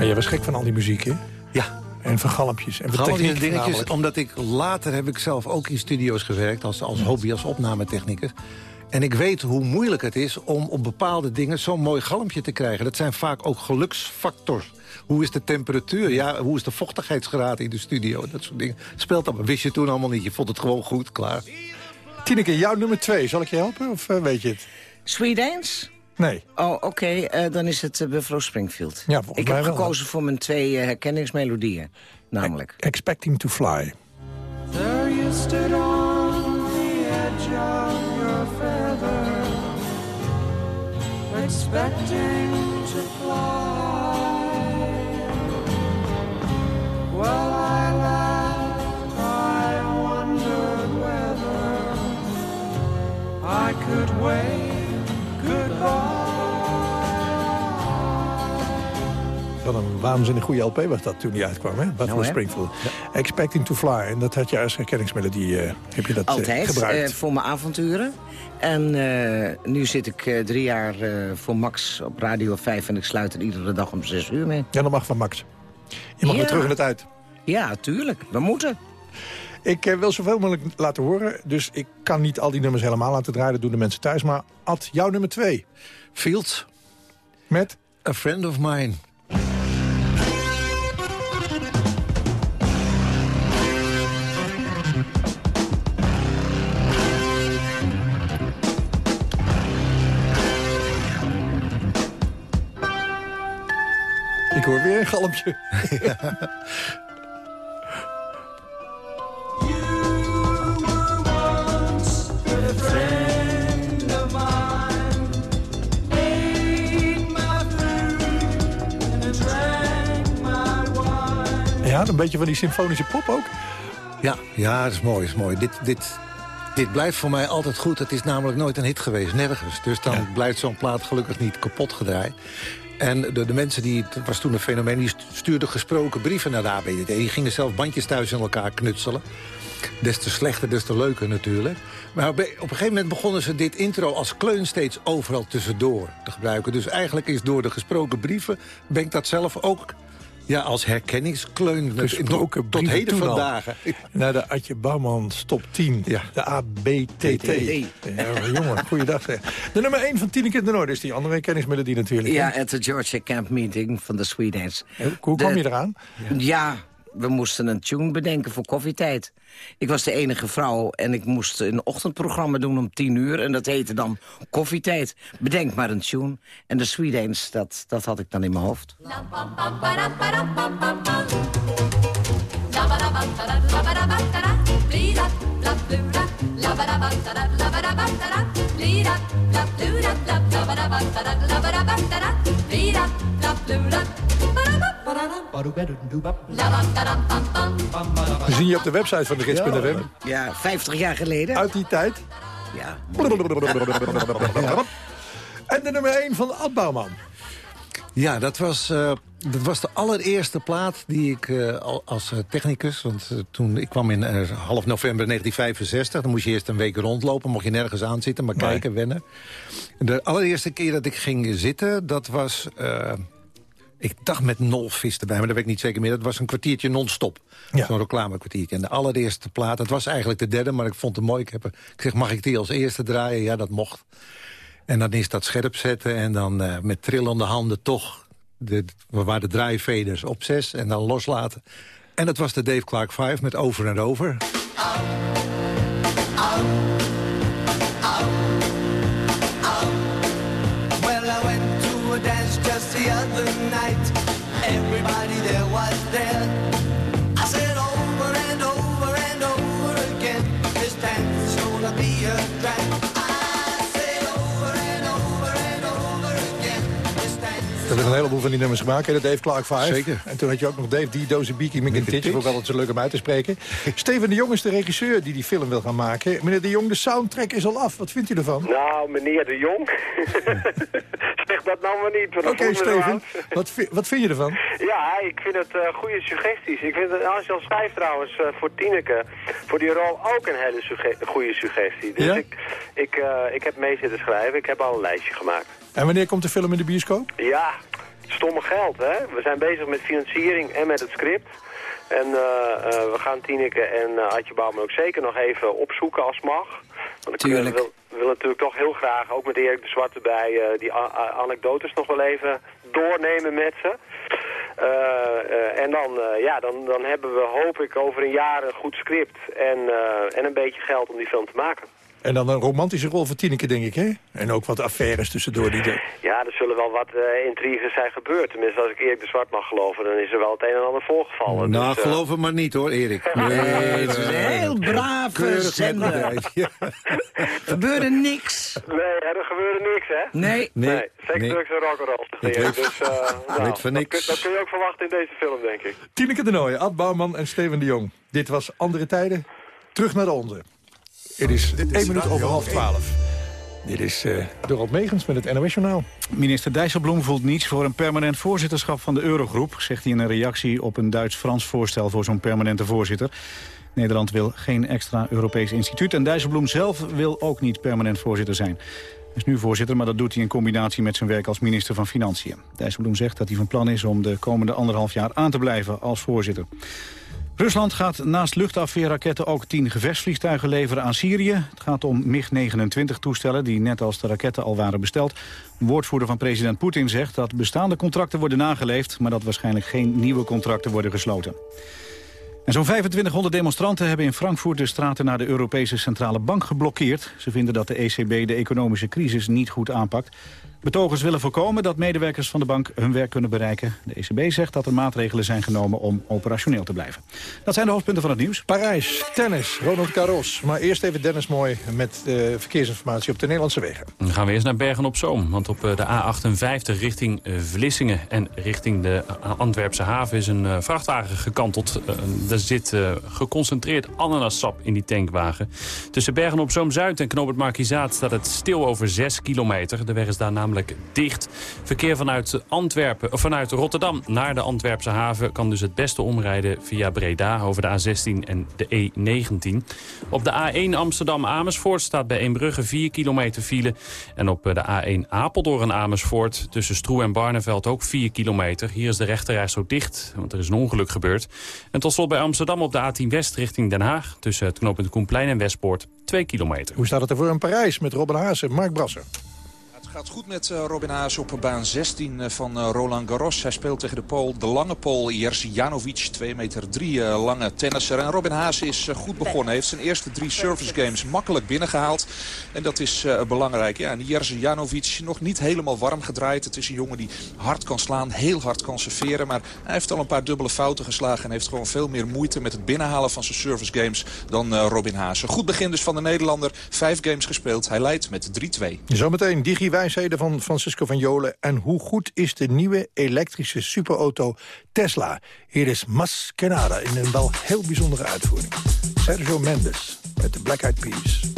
Jij was gek van al die muziek, hè?
Ja,
en van galmpjes. En van
en dingetjes, omdat ik later heb ik zelf ook in studio's gewerkt... als, als hobby, als opnametechnicus. En ik weet hoe moeilijk het is om op bepaalde dingen zo'n mooi galmpje te krijgen. Dat zijn vaak ook geluksfactors. Hoe is de temperatuur? Ja, hoe is de vochtigheidsgraad in de studio? Dat soort dingen. Speelt dat, maar wist je toen allemaal niet. Je vond het gewoon goed, klaar.
Tineke, jouw nummer twee. Zal ik je helpen of eh, weet je het?
Sweet Dance?
Nee.
Oh, oké. eh, dan is het uh, Buffalo Springfield.
Ja, volgens
Ik
mij
heb
wel.
gekozen voor mijn twee uh, herkenningsmelodieën. Namelijk.
Expecting to Fly.
There you stood on the edge of your feather, expecting to fly. Well, I laughed, I wondered whether I could wave
Wat een waanzinnig goede LP was dat toen die uitkwam, hè? Buffalo
hè?
Springfield. Expecting to Fly. En dat had je als herkenningsmelodie, eh, heb je dat eh,
Altijd,
gebruikt.
eh, voor mijn avonturen. En eh, nu zit ik eh, drie jaar eh, voor Max op Radio 5... en ik sluit er iedere dag om zes uur mee.
Ja, dat mag van Max. Je mag
Ja.
weer terug in de tijd.
Ja, tuurlijk. We moeten.
Ik wil zoveel mogelijk laten horen. Dus ik kan niet al die nummers helemaal laten draaien. Dat doen de mensen thuis. Maar Ad, jouw nummer twee.
Fields.
Met?
A Friend of Mine.
Wine.
Ja, een beetje van die symfonische pop ook.
Ja, ja, dat is mooi. Dat is mooi. Dit, dit, dit blijft voor mij altijd goed. Het is namelijk nooit een hit geweest, nergens. Dus dan blijft zo'n plaat gelukkig niet kapot gedraaid. En de, de mensen die, het was toen een fenomeen... die stuurden gesproken brieven naar de. Die gingen zelf bandjes thuis in elkaar knutselen. Des te slechter, des te leuker natuurlijk. Maar op een gegeven moment begonnen ze dit intro als kleun steeds overal tussendoor te gebruiken. Dus eigenlijk is door de gesproken brieven... ben ik dat zelf ook ja, als herkenningskleun
Gesproken
tot heden vandaag.
Naar de Adje Bouwman Top 10. De ABTT. Ja, jongen, goeiedag zeg. De nummer 1 van Tineke de Noord is die andere herkenningsmelodie natuurlijk.
Ja, at the Georgia Camp Meeting van de Sweet Dance.
Hoe kwam je eraan?
Ja, we moesten een tune bedenken voor koffietijd. Ik was de enige vrouw en ik moest een ochtendprogramma doen om tien uur. En dat heette dan Koffietijd. Bedenk maar een tune. En de Sweet dat, dat had ik dan in mijn hoofd.
We zien je op de website van de gids.fm.
Ja, 50 jaar geleden.
Uit die tijd.
Ja.
En de nummer 1 van Ad Bouwman.
Ja, dat was, eh, dat was de allereerste plaat die ik eh, al- als eh, technicus... want toen ik kwam in half november 1965... dan moest je eerst een week rondlopen, mocht je nergens aan zitten... maar
Nee.
kijken, wennen. De allereerste keer dat ik ging zitten, dat was... ik dacht met Nolvis erbij, maar dat weet ik niet zeker meer. Dat was een kwartiertje non-stop. Zo'n reclamekwartiertje. En de allereerste plaat, dat was eigenlijk de derde... maar ik vond het mooi. Ik, heb, ik zeg, mag ik die als eerste draaien? Ja, dat mocht. En dan is dat scherp zetten en dan eh, met trillende handen toch... De, we waren de draaiveders op zes en dan loslaten. En dat was de Dave Clark 5 met Over en Over.
Hebben een heleboel van die nummers gemaakt, hè, de Dave Clark 5.
Zeker.
En toen had je ook nog Dave D. Dozebiki McIntitch. Vond ik altijd zo leuk om uit te spreken. Steven de Jong is de regisseur die die film wil gaan maken. Meneer de Jong, de soundtrack is al af. Wat vindt u ervan?
Nou, meneer de Jong. zeg dat nou maar niet.
Oké, Steven. Wat, vi- wat vind je ervan?
Ja, ik vind het eh, goede suggesties. Ik vind het, als je al schrijft trouwens, eh, voor Tineke, voor die rol ook een hele sugge- goede suggestie. Dus
Ja?
ik, ik, eh, ik heb mee zitten schrijven, ik heb al een lijstje gemaakt.
En wanneer komt de film in de bioscoop?
Ja, stomme geld, hè. We zijn bezig met financiering en met het script. En eh, eh, we gaan Tineke en uh, Adje Bouwman ook zeker nog even opzoeken als mag. Want ik
Tuurlijk.
wil, wil natuurlijk toch heel graag, ook met Erik de Zwarte bij, eh, die anekdotes nog wel even doornemen met ze. Eh, eh, en dan, eh, ja, dan, dan hebben we, hoop ik, over een jaar een goed script en, eh, en een beetje geld om die film te maken.
En dan een romantische rol voor Tineke, denk ik, hè? En ook wat affaires tussendoor die er...
Ja, er zullen wel wat eh, intriges zijn gebeurd. Tenminste, als ik Erik de Zwart mag geloven, dan is er wel het een en ander voorgevallen.
Nou,
Dus, eh,
geloof het maar niet hoor, Erik.
Nee, het is een heel brave zender.
Ja.
gebeurde niks.
Nee, er gebeurde niks, hè?
Nee.
Nee,
Seks,
nee.
drugs en rock'n'roll. Dus, nou,
weet van
dat
niks.
kun- Dat kun je ook verwachten in deze film, denk ik.
Tineke de Nooijen, Ad Bouwman en Steven de Jong. Dit was Andere Tijden. Terug naar de onze. Het is
Dit is
1 minuut over half
1.
12. Dit is eh Dorot Megens met het NOS-journaal.
Minister Dijsselbloem voelt niets voor een permanent voorzitterschap van de Eurogroep... zegt hij in een reactie op een Duits-Frans voorstel voor zo'n permanente voorzitter. Nederland wil geen extra Europees instituut... en Dijsselbloem zelf wil ook niet permanent voorzitter zijn. Hij is nu voorzitter, maar dat doet hij in combinatie met zijn werk als minister van Financiën. Dijsselbloem zegt dat hij van plan is om de komende anderhalf jaar aan te blijven als voorzitter. Rusland gaat naast luchtafweerraketten ook tien gevechtsvliegtuigen leveren aan Syrië. Het gaat om MiG-29-toestellen die net als de raketten al waren besteld. Een woordvoerder van president Poetin zegt dat bestaande contracten worden nageleefd... maar dat waarschijnlijk geen nieuwe contracten worden gesloten. En zo'n 2500 demonstranten hebben in Frankfurt de straten naar de Europese Centrale Bank geblokkeerd. Ze vinden dat de ECB de economische crisis niet goed aanpakt. Betogers willen voorkomen dat medewerkers van de bank hun werk kunnen bereiken. De ECB zegt dat er maatregelen zijn genomen om operationeel te blijven. Dat zijn de hoofdpunten van het nieuws.
Parijs, tennis, Ronald Garros. Maar eerst even Dennis Mooi met de verkeersinformatie op de Nederlandse wegen.
Dan gaan we eerst naar Bergen-op-Zoom. Want op eh, de A58 richting eh, Vlissingen en richting de eh, Antwerpse haven... is een eh, vrachtwagen gekanteld. Eh, Er zit eh, geconcentreerd ananassap in die tankwagen. Tussen Bergen-op-Zoom-Zuid en Knoop het Markizaat staat het stil over 6 kilometer. De weg is daar namelijk dicht. Verkeer vanuit, Antwerpen, of vanuit Rotterdam naar de Antwerpse haven... kan dus het beste omrijden via Breda over de A16 en de E19. Op de A1 Amsterdam-Amersfoort staat bij Eembrugge 4 kilometer file. En op de A1 Apeldoorn-Amersfoort tussen Stroe en Barneveld ook 4 kilometer. Hier is de rechterreis zo dicht, want er is een ongeluk gebeurd. En tot slot bij Amsterdam op de A10 West richting Den Haag... tussen het knooppunt Koenplein en Westpoort 2 kilometer.
Hoe staat het ervoor in Parijs met Robin Haas en Mark Brasser?
Gaat goed met eh, Robin Haas op baan 16 eh, van eh, Roland Garros. Hij speelt tegen de Pool, de lange Pool, Jerzy Janovic. 2 meter 3 eh, lange tennisser. En Robin Haas is goed begonnen. Hij heeft zijn eerste drie service games makkelijk binnengehaald. En dat is belangrijk. Ja, en Jerzy Janovic nog niet helemaal warm gedraaid. Het is een jongen die hard kan slaan, heel hard kan serveren. Maar hij heeft al een paar dubbele fouten geslagen. En heeft gewoon veel meer moeite met het binnenhalen van zijn service games dan Robin Haas. Goed begin dus van de Nederlander. Vijf games gespeeld. Hij leidt met 3-2.
Zometeen digi-wijsheden van Francisco van Jolen. En hoe goed is de nieuwe elektrische superauto Tesla? Hier is Maskenada in een wel heel bijzondere uitvoering. Sergio Mendes met de Black Eyed Peas.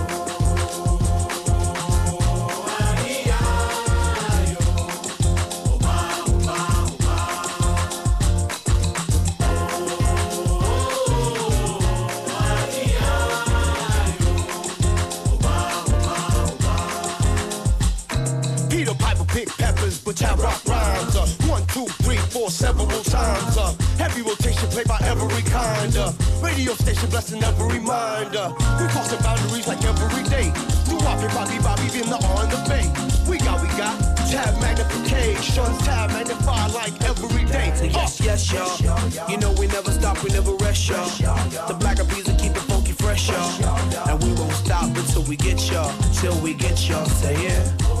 Peppers, but rock rhymes. Uh, one, two, three, four, several times. Uh, heavy rotation played by every kind. Uh, radio station blessing every mind. Uh, we crossing boundaries like every day. Do Bobby, Bobby, Bobby, in the on the bay. We got, we got tab magnification, tab magnify like every day.
So yes, yes, y'all. You know we never stop, we never rest, y'all. The black of peas will keep it funky fresh, y'all. And we won't stop until we get y'all. Till we get y'all. Say yeah.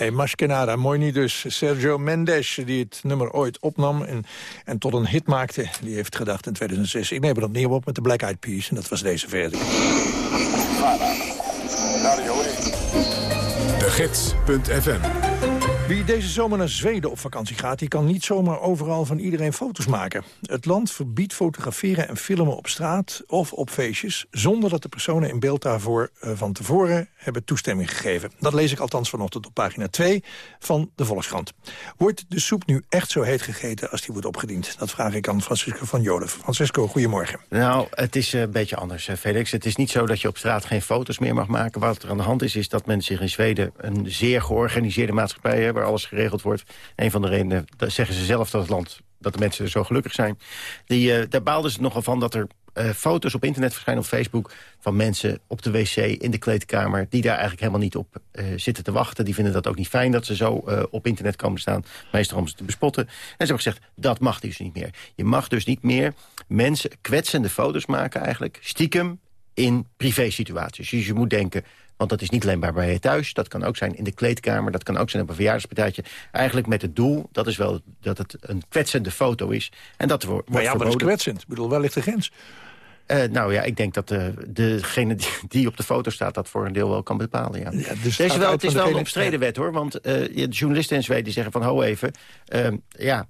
Hi, Maskenada. Mooi niet dus. Sergio Mendes, die het nummer ooit opnam en, en tot een hit maakte. Die heeft gedacht in 2006, ik neem het opnieuw op met de Black Eyed Peas. En dat was deze versie.
De Gids.fm
Wie deze zomer naar Zweden op vakantie gaat... die kan niet zomaar overal van iedereen foto's maken. Het land verbiedt fotograferen en filmen op straat of op feestjes... zonder dat de personen in beeld daarvoor eh, van tevoren hebben toestemming gegeven. Dat lees ik althans vanochtend op pagina 2 van de Volkskrant. Wordt de soep nu echt zo heet gegeten als die wordt opgediend? Dat vraag ik aan Francisco van Joden. Francisco, goedemorgen.
Nou, het is een beetje anders, Felix. Het is niet zo dat je op straat geen foto's meer mag maken. Wat er aan de hand is, is dat men zich in Zweden... een zeer georganiseerde maatschappij hebben... waar alles geregeld wordt. Een van de redenen, dat zeggen ze zelf dat het land... dat de mensen zo gelukkig zijn. Die, eh, daar baalden ze nogal van dat er eh, foto's op internet verschijnen op Facebook... van mensen op de wc, in de kleedkamer... die daar eigenlijk helemaal niet op eh, zitten te wachten. Die vinden dat ook niet fijn dat ze zo eh, op internet komen staan. Meestal om ze te bespotten. En ze hebben gezegd, dat mag dus niet meer. Je mag dus niet meer mensen kwetsende foto's maken eigenlijk... stiekem in privé-situaties. Dus je moet denken, want dat is niet alleen maar bij je thuis. Dat kan ook zijn in de kleedkamer. Dat kan ook zijn op een verjaardagspartijtje. Eigenlijk met het doel, dat is wel dat het een kwetsende foto is. En dat wordt
Maar ja, dat is kwetsend. Ik bedoel, waar ligt de grens?
Eh, nou ja, ik denk dat de, degene die, die op de foto staat... dat voor een deel wel kan bepalen, ja.
dus
Het wel, het is wel een omstreden wet, hoor. Want eh, de journalisten in Zweden zeggen van... ho even, ja...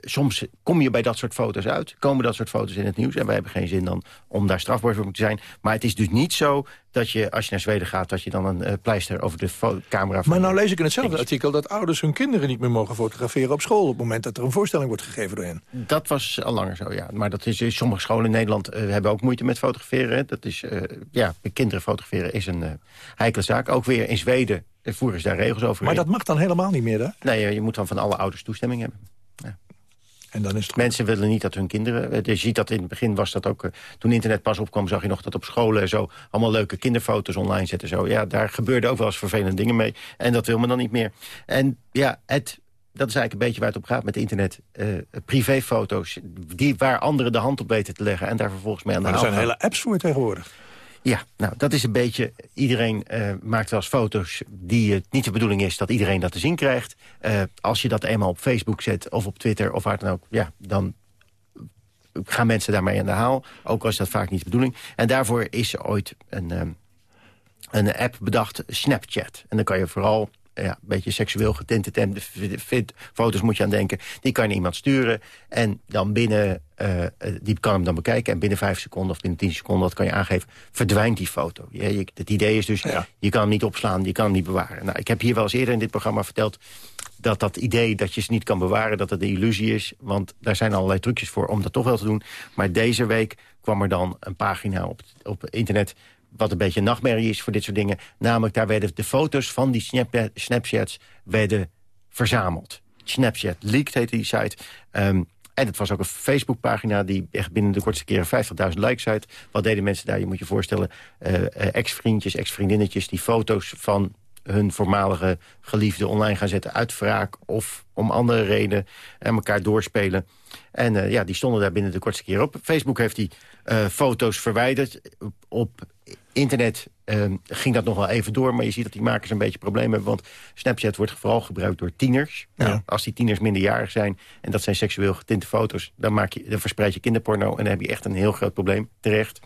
soms kom je bij dat soort foto's uit. Komen dat soort foto's in het nieuws. En wij hebben geen zin dan om daar strafbaar voor te zijn. Maar het is dus niet zo dat je, als je naar Zweden gaat... dat je dan een eh, pleister over de camera...
Maar nou lees ik in hetzelfde artikel dat ouders hun kinderen niet meer mogen fotograferen op school... op het moment dat er een voorstelling wordt gegeven door hen.
Dat was al langer zo, ja. Maar dat is, sommige scholen in Nederland eh, hebben ook moeite met fotograferen. hè. Dat is, eh, ja, kinderen fotograferen is een heikele zaak. Ook weer in Zweden voeren ze daar regels over.
Maar
in.
dat mag dan helemaal niet meer, hè?
Nee, je moet dan van alle ouders toestemming hebben.
En dan is het
Mensen willen niet dat hun kinderen... eh, Je ziet dat in het begin was dat ook... eh, Toen internet pas opkwam, zag je nog dat op scholen en zo... allemaal leuke kinderfoto's online zetten. Zo. Ja, daar gebeurden ook wel eens vervelende dingen mee. En dat wil men dan niet meer. En ja, het... Dat is eigenlijk een beetje waar het op gaat met internet. eh, privéfoto's die, waar anderen de hand op weten te leggen... en daar vervolgens mee aan de
Maar er zijn hele apps voor tegenwoordig.
Ja, nou, dat is een beetje... Iedereen eh, maakt wel eens foto's die het niet de bedoeling is... dat iedereen dat te zien krijgt. Eh, als je dat eenmaal op Facebook zet of op Twitter of waar dan ook... ja, dan gaan mensen daarmee aan de haal. Ook al is dat vaak niet de bedoeling. En daarvoor is er ooit een, ehm, een app bedacht, Snapchat. En dan kan je vooral ja, een beetje seksueel getinte tem- v- v- foto's moet je aan denken. Die kan je iemand sturen en dan binnen, eh, eh, die kan hem dan bekijken... en binnen vijf seconden of binnen tien seconden, dat kan je aangeven... verdwijnt die foto. Je, je- het idee is dus, je kan hem niet opslaan, je kan hem niet bewaren. Nou, ik heb hier wel eens eerder in dit programma verteld... dat dat idee dat je ze niet kan bewaren, dat het een illusie is. Want daar zijn allerlei trucjes voor om dat toch wel te doen. Maar deze week kwam er dan een pagina op, op internet wat een beetje een nachtmerrie is voor dit soort dingen. Namelijk, daar werden de foto's van die Snapchat, Snapchats werden verzameld. Snapchat Leaked heette die site. Ehm, en het was ook een Facebookpagina die echt binnen de kortste keren 50.000 likes uit. Wat deden mensen daar? Je moet je voorstellen, eh, ex-vriendjes, ex-vriendinnetjes... die foto's van hun voormalige geliefde online gaan zetten... uit wraak of om andere redenen en elkaar doorspelen. En eh, ja, die stonden daar binnen de kortste keer op. Facebook heeft die foto's verwijderd. Op internet ehm, ging dat nog wel even door, maar je ziet dat die makers een beetje problemen hebben. Want Snapchat wordt vooral gebruikt door tieners. Nou, als die tieners minderjarig zijn en dat zijn seksueel getinte foto's... dan, maak je, dan verspreid je kinderporno en dan heb je echt een heel groot probleem terecht.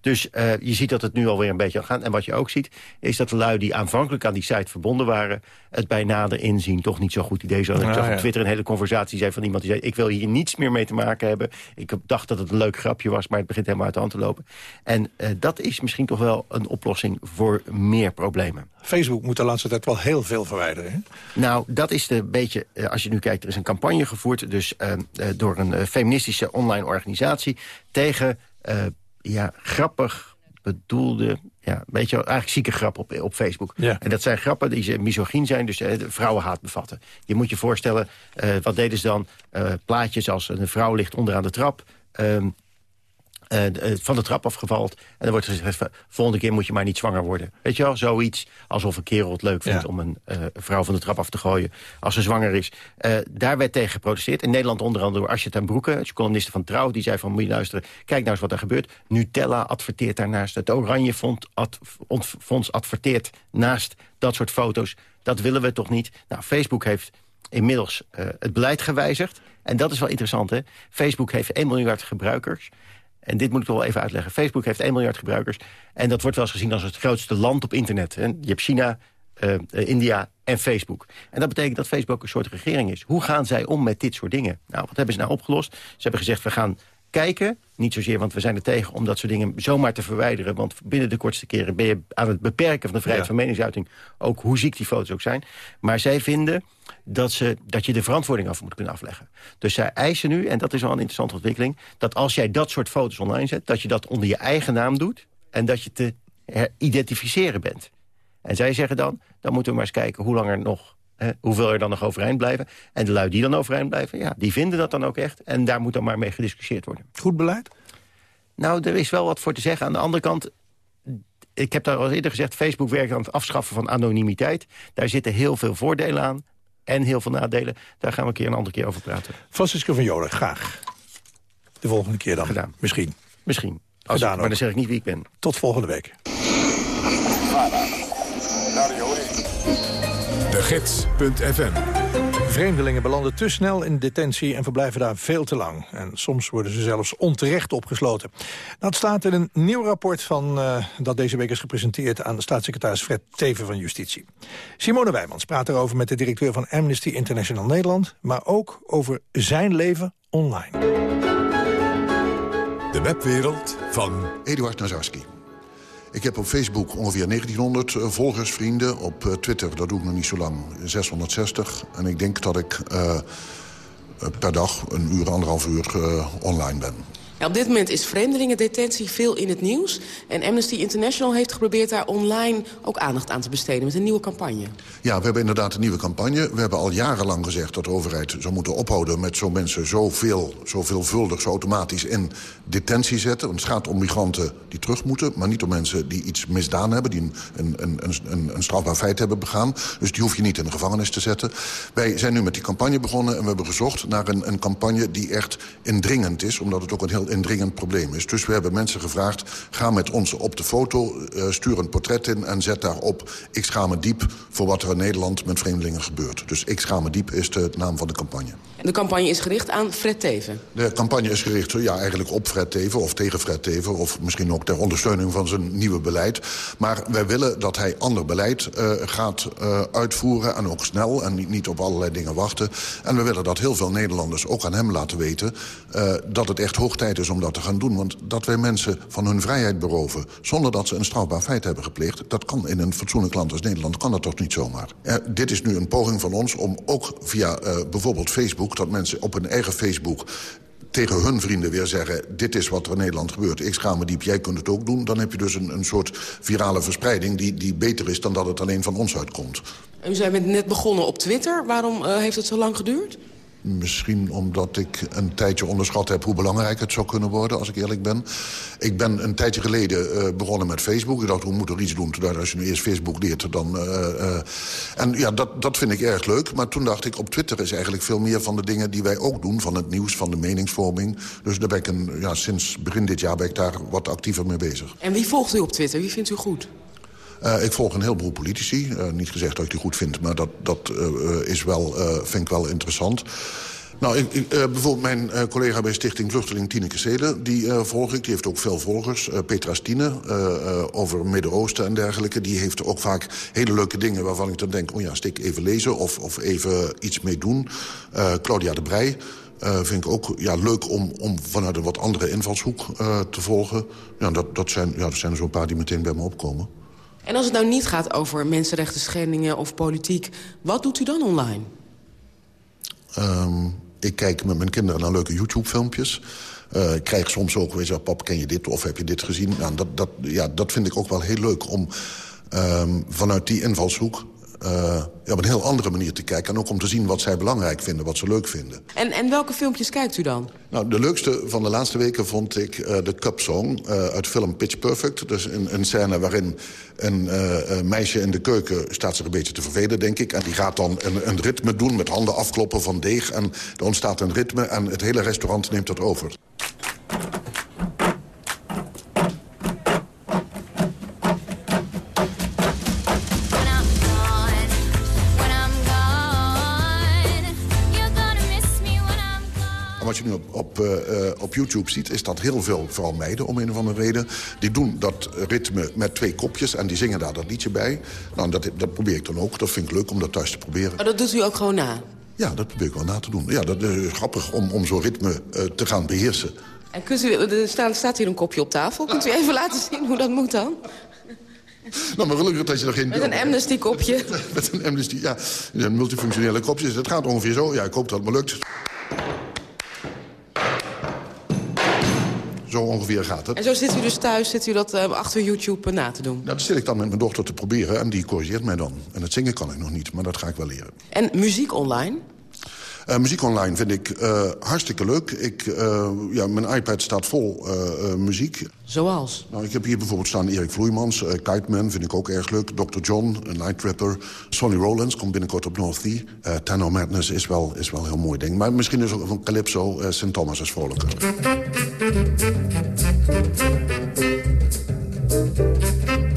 Dus eh, je ziet dat het nu alweer een beetje aan gaat. En wat je ook ziet, is dat de lui die aanvankelijk aan die site verbonden waren... het bij nader inzien toch niet zo'n goed idee. Zo, ik
Ah,
zag
ja.
op Twitter een hele conversatie zei van iemand die zei... ik wil hier niets meer mee te maken hebben. Ik heb- dacht dat het een leuk grapje was, maar het begint helemaal uit de hand te lopen. En eh, dat is misschien toch wel een oplossing voor meer problemen.
Facebook moet de laatste tijd wel heel veel verwijderen. Hè?
Nou, dat is de beetje, eh, als je nu kijkt, er is een campagne gevoerd... dus door een feministische online organisatie... tegen eh, ja, grappig bedoelde, ja, weet je wel, eigenlijk zieke grappen op, op Facebook.
Ja.
En dat zijn grappen die ze misogyn zijn, dus eh, vrouwenhaat bevatten. Je moet je voorstellen, eh, wat deden ze dan? Eh, plaatjes als een vrouw ligt onderaan de trap... ehm, eh, eh, van de trap afgevalt. En dan wordt gezegd, volgende keer moet je maar niet zwanger worden. Weet je wel, zoiets alsof een kerel het leuk vindt...
Ja.
om een eh, vrouw van de trap af te gooien als ze zwanger is. Daar werd tegen geprotesteerd. In Nederland onder andere door Asje ten Broeke... het columniste van Trouw, die zei van, moet je luisteren... kijk nou eens wat er gebeurt. Nutella adverteert daarnaast. Het Oranje Fonds, ad- ont- Fonds adverteert naast dat soort foto's. Dat willen we toch niet? Nou, Facebook heeft inmiddels het beleid gewijzigd. En dat is wel interessant, hè? Facebook heeft 1 miljard gebruikers... En dit moet ik toch wel even uitleggen. Facebook heeft 1 miljard gebruikers. En dat wordt wel eens gezien als het grootste land op internet. Je hebt China, eh, eh, India en Facebook. En dat betekent dat Facebook een soort regering is. Hoe gaan zij om met dit soort dingen? Nou, wat hebben ze nou opgelost? Ze hebben gezegd, we gaan kijken. Niet zozeer, want we zijn er tegen om dat soort dingen zomaar te verwijderen. Want binnen de kortste keren ben je aan het beperken van de vrijheid
Ja.
van meningsuiting. Ook hoe ziek die foto's ook zijn. Maar zij vinden dat, ze, dat je de verantwoording af moet kunnen afleggen. Dus zij eisen nu, en dat is wel een interessante ontwikkeling... dat als jij dat soort foto's online zet, dat je dat onder je eigen naam doet... en dat je te identificeren bent. En zij zeggen dan, dan moeten we maar eens kijken hoe lang er nog... Hoeveel er dan nog overeind blijven. En de lui die dan overeind blijven, ja, die vinden dat dan ook echt. En daar moet dan maar mee gediscussieerd worden.
Goed beleid?
Nou, er is wel wat voor te zeggen. Aan de andere kant, ik heb daar al eerder gezegd... Facebook werkt aan het afschaffen van anonimiteit. Daar zitten heel veel voordelen aan en heel veel nadelen. Daar gaan we een keer een andere keer over praten.
Francisco van Jolen, graag. De volgende keer dan.
Gedaan.
Misschien.
Misschien. Als
Gedaan
ik- maar dan zeg ik niet wie ik ben.
Tot volgende week.
Gids.fm
Vreemdelingen belanden te snel in detentie en verblijven daar veel te lang. En soms worden ze zelfs onterecht opgesloten. Dat staat in een nieuw rapport van, eh, dat deze week is gepresenteerd... aan de staatssecretaris Fred Teven van Justitie. Simone Wijmans praat erover met de directeur van Amnesty International Nederland... maar ook over zijn leven online.
De webwereld van
Eduard Nazarski. Ik heb op Facebook ongeveer 1900 eh, volgers, vrienden. Op eh, Twitter, dat doe ik nog niet zo lang, 660. En ik denk dat ik eh, per dag een uur, anderhalf uur online ben.
Op dit moment is vreemdelingendetentie veel in het nieuws. En Amnesty International heeft geprobeerd daar online ook aandacht aan te besteden met een nieuwe campagne.
Ja, we hebben inderdaad een nieuwe campagne. We hebben al jarenlang gezegd dat de overheid zou moeten ophouden... met zo mensen zoveel, zo veelvuldig, zo automatisch in detentie zetten. Want het gaat om migranten die terug moeten... maar niet om mensen die iets misdaan hebben... die een, een, een, een, een strafbaar feit hebben begaan. Dus die hoef je niet in de gevangenis te zetten. Wij zijn nu met die campagne begonnen... en we hebben gezocht naar een, een campagne die echt indringend is... omdat het ook een heel indringend probleem is. Dus we hebben mensen gevraagd... ga met ons op de foto, eh, stuur een portret in... en zet daarop ik schaam me diep voor wat er in Nederland met vreemdelingen gebeurt. Dus ik schaam me diep is de naam van de campagne.
En de campagne is gericht aan Fred Teven.
De campagne is gericht ja, eigenlijk op Fred Teven of tegen Fred Teven... of misschien ook ter ondersteuning van zijn nieuwe beleid. Maar wij willen dat hij ander beleid eh, gaat eh, uitvoeren... en ook snel en niet, niet op allerlei dingen wachten. En we willen dat heel veel Nederlanders ook aan hem laten weten... dat het echt hoog tijd is om dat te gaan doen. Want dat wij mensen van hun vrijheid beroven... zonder dat ze een strafbaar feit hebben gepleegd... dat kan in een fatsoenlijk land als Nederland kan dat toch niet zomaar. Eh, dit is nu een poging van ons om ook via eh, bijvoorbeeld Facebook... dat mensen op hun eigen Facebook tegen hun vrienden weer zeggen... dit is wat er in Nederland gebeurt. Ik schaam me diep, jij kunt het ook doen. Dan heb je dus een, een soort virale verspreiding... Die, die beter is dan dat het alleen van ons uitkomt.
U bent net begonnen op Twitter. Waarom eh, heeft het zo lang geduurd?
Misschien omdat ik een tijdje onderschat heb hoe belangrijk het zou kunnen worden, als ik eerlijk ben. Ik ben een tijdje geleden uh, begonnen met Facebook. Ik dacht, we moeten er iets doen. Toen als je nu eerst Facebook leert, dan... Uh, uh, en ja, dat, dat vind ik erg leuk. Maar toen dacht ik, op Twitter is eigenlijk veel meer van de dingen die wij ook doen. Van het nieuws, van de meningsvorming. Dus daar ben ik een, ja, sinds begin dit jaar ben ik daar wat actiever mee bezig.
En wie volgt u op Twitter? Wie vindt u goed?
Uh, ik volg een heleboel politici. Uh, niet gezegd dat ik die goed vind, maar dat, dat uh, is wel, vind ik wel interessant. Nou, bijvoorbeeld mijn collega bij Stichting Vluchteling Tineke Seelen... die volg ik, die heeft ook veel volgers. Petra Stine, over Midden-Oosten en dergelijke... die heeft ook vaak hele leuke dingen waarvan ik dan denk... oh ja, stik even lezen of, of even iets mee doen. Claudia de Brij, vind ik ook ja, leuk om, om vanuit een wat andere invalshoek te volgen. Ja, dat, dat, zijn, ja, dat zijn er zo'n paar die meteen bij me opkomen.
En als het nou niet gaat over mensenrechten schendingen of politiek... wat doet u dan online?
Um, ik kijk met mijn kinderen naar leuke YouTube-filmpjes. Uh, ik krijg soms ook weer zeggen, pap, ken je dit of heb je dit gezien? Nou, dat, dat, ja, dat vind ik ook wel heel leuk om um, vanuit die invalshoek uh, ja, op een heel andere manier te kijken. En ook om te zien wat zij belangrijk vinden, wat ze leuk vinden.
En, en welke filmpjes kijkt u dan?
Nou, de leukste van de laatste weken vond ik uh, de Cup Song uh, uit film Pitch Perfect. Dus een, een scène waarin een meisje in de keuken staat zich een beetje te vervelen, denk ik. En die gaat dan een, een ritme doen met handen afkloppen van deeg. En er ontstaat een ritme en het hele restaurant neemt dat over. Wat je nu op, op, uh, op YouTube ziet, is dat heel veel, vooral meiden om een of andere reden... die doen dat ritme met twee kopjes en die zingen daar dat liedje bij. Nou, dat, dat probeer ik dan ook. Dat vind ik leuk om dat thuis te proberen.
Maar dat doet u ook gewoon na?
Ja, dat probeer ik wel na te doen. Ja, dat is grappig om, om zo'n ritme uh, te gaan beheersen.
En kunt u, er staat, staat hier een kopje op tafel. Kunt u even laten zien hoe dat moet dan?
Nou, maar gelukkig dat je er geen...
Met een Amnesty-kopje.
Met een Amnesty, ja. Een multifunctionele kopje. Dat gaat ongeveer zo. Ja, ik hoop dat het me lukt. Zo ongeveer gaat het.
En zo zit u dus thuis, zit u dat uh, achter YouTube na te doen?
Dat zit ik dan met mijn dochter te proberen en die corrigeert mij dan. En het zingen kan ik nog niet, maar dat ga ik wel leren.
En muziek online?
Eh, muziek online vind ik eh, hartstikke leuk. Ik, eh, ja, mijn iPad staat vol muziek.
Zoals?
Nou, ik heb hier bijvoorbeeld staan Erik Vloeimans, Kite Man vind ik ook erg leuk. Dr. John, Night Rapper. Sonny Rollins komt binnenkort op North Sea. Tenno Madness is wel, is wel een heel mooi ding. Maar misschien is ook van Calypso, St. Thomas is vrolijker.
MUZIEK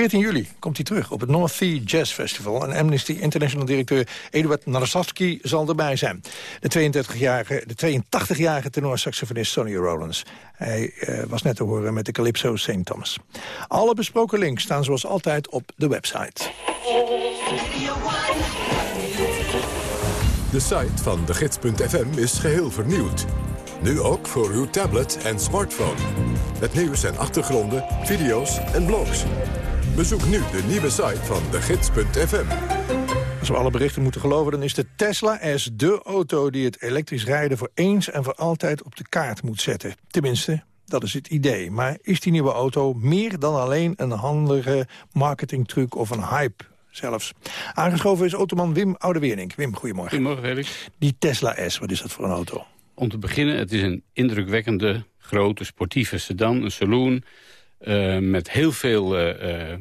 14 juli komt hij terug op het North Sea Jazz Festival... en Amnesty International directeur Eduard Narasowski zal erbij zijn. De 32-jarige de 82-jarige tenorsaxofonist Sonny Rollins. Hij eh, was net te horen met de Calypso St. Thomas. Alle besproken links staan zoals altijd op de website.
De site van de gids.fm is geheel vernieuwd. Nu ook voor uw tablet en smartphone. Het nieuws en achtergronden, video's en blogs. Bezoek nu de nieuwe site van de gids.fm.
Als we alle berichten moeten geloven, dan is de Tesla S de auto... die het elektrisch rijden voor eens en voor altijd op de kaart moet zetten. Tenminste, dat is het idee. Maar is die nieuwe auto meer dan alleen een handige marketingtruc of een hype zelfs? Aangeschoven is automan Wim Oudeweernink. Wim, goedemorgen.
Goedemorgen, Felix.
Die Tesla S, wat is dat voor een auto?
Om te beginnen, het is een indrukwekkende, grote, sportieve sedan, een saloon... eh, met heel veel eh, eh,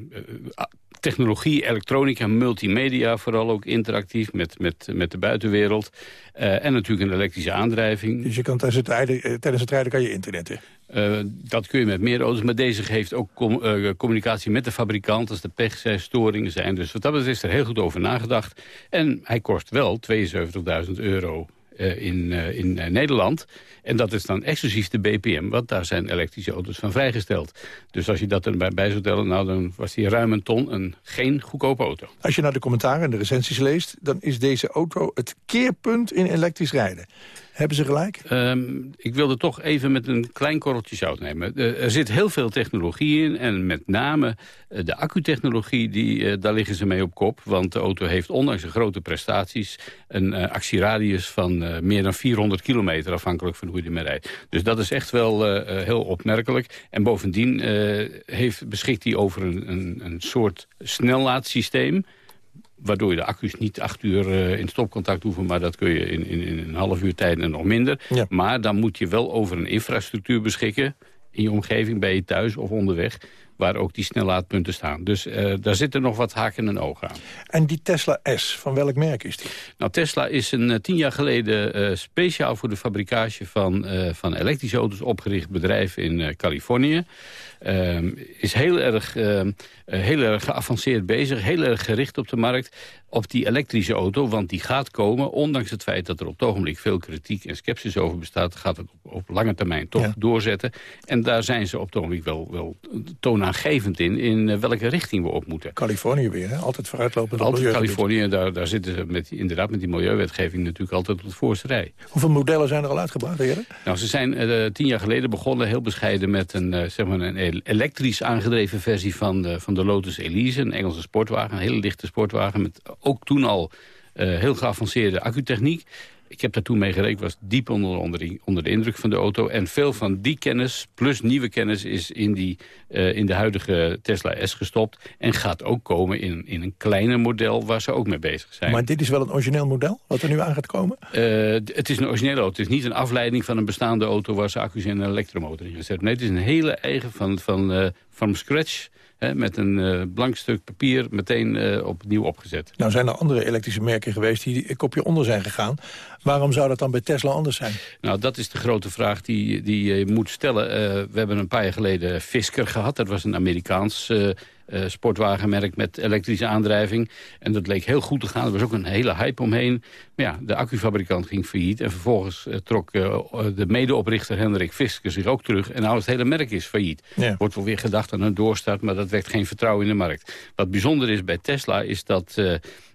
technologie, elektronica, multimedia... vooral ook interactief met, met, met de buitenwereld. En natuurlijk een elektrische aandrijving.
Dus je kan tijdens het rijden, tijdens het rijden kan je internetten?
Eh, dat kun je met meer auto's, maar deze geeft ook com- communicatie met de fabrikant... als er pech zijn, storingen zijn. Dus wat dat betreft is er heel goed over nagedacht. En hij kost wel 72.000 euro in, eh, in eh, Nederland. En dat is dan exclusief de BPM, want daar zijn elektrische auto's van vrijgesteld. Dus als je dat erbij bij zou tellen, nou, dan was die ruim een ton een geen goedkope auto.
Als je naar de commentaren en de recensies leest... dan is deze auto het keerpunt in elektrisch rijden. Hebben ze gelijk?
Ehm, ik wilde toch even met een klein korreltje zout nemen. Eh, er zit heel veel technologie in en met name eh, de accutechnologie, die, eh, daar liggen ze mee op kop. Want de auto heeft ondanks de grote prestaties een actieradius van meer dan 400 kilometer, afhankelijk van hoe je ermee rijdt. Dus dat is echt wel heel opmerkelijk. En bovendien heeft, beschikt hij over een, een, een soort snellaadsysteem waardoor je de accu's niet acht uur eh, in stopcontact hoeven... maar dat kun je in, in, in een half uur tijd en nog minder. Maar dan moet je wel over een infrastructuur beschikken... in je omgeving, bij je thuis of onderweg... waar ook die snellaadpunten staan. Dus eh, daar zitten nog wat haken en ogen aan.
En die Tesla S, van welk merk is die?
Nou, Tesla is een eh, tien jaar geleden speciaal voor de fabricage van, van elektrische auto's opgericht bedrijf in Californië. Ehm, is heel erg, ehm, eh, heel erg geavanceerd bezig, heel erg gericht op de markt, op die elektrische auto, want die gaat komen, ondanks het feit dat er op het ogenblik veel kritiek en sceptisch over bestaat, gaat het op, op lange termijn toch doorzetten. En daar zijn ze op het ogenblik wel, wel toonaangevend in, in eh, welke richting we op moeten.
Californië weer, hè? altijd vooruitlopend. op
Altijd. Californië, daar, daar zitten ze met, inderdaad met die milieuwetgeving natuurlijk altijd op de voorste rij.
Hoeveel modellen zijn er al uitgebracht eerder?
Nou, ze zijn eh, tien jaar geleden begonnen, heel bescheiden... met een, eh, zeg maar een el- elektrisch aangedreven versie van de, van de Lotus Elise. Een Engelse sportwagen, een hele lichte sportwagen... met ook toen al eh, heel geavanceerde accutechniek. Ik heb daar toen mee was diep onder, onder, de indruk van de auto. En veel van die kennis, plus nieuwe kennis... is in, die, eh, in de huidige Tesla S gestopt. En gaat ook komen in, in een kleiner model waar ze ook mee bezig zijn.
Maar dit is wel een origineel model, wat er nu aan gaat komen?
Eh, het is een originele auto. Het is niet een afleiding van een bestaande auto... waar ze accu's en een elektromotor in gezet. Nee, het is een hele eigen van, van, eh, van scratch... Hè, met een eh, blank stuk papier meteen eh, opnieuw opgezet.
Nou zijn er andere elektrische merken geweest die een kopje onder zijn gegaan. Waarom zou dat dan bij Tesla anders zijn?
Nou, dat is de grote vraag die, die je moet stellen. Eh, we hebben een paar jaar geleden Fisker gehad. Dat was een Amerikaans eh, sportwagenmerk met elektrische aandrijving. En dat leek heel goed te gaan. Er was ook een hele hype omheen. Maar ja, de accufabrikant ging failliet. En vervolgens eh, trok eh, de medeoprichter Hendrik Fisker zich ook terug. En nou, het hele merk is failliet.
Ja.
Wordt wel weer gedacht aan een doorstart, maar dat wekt geen vertrouwen in de markt. Wat bijzonder is bij Tesla is dat...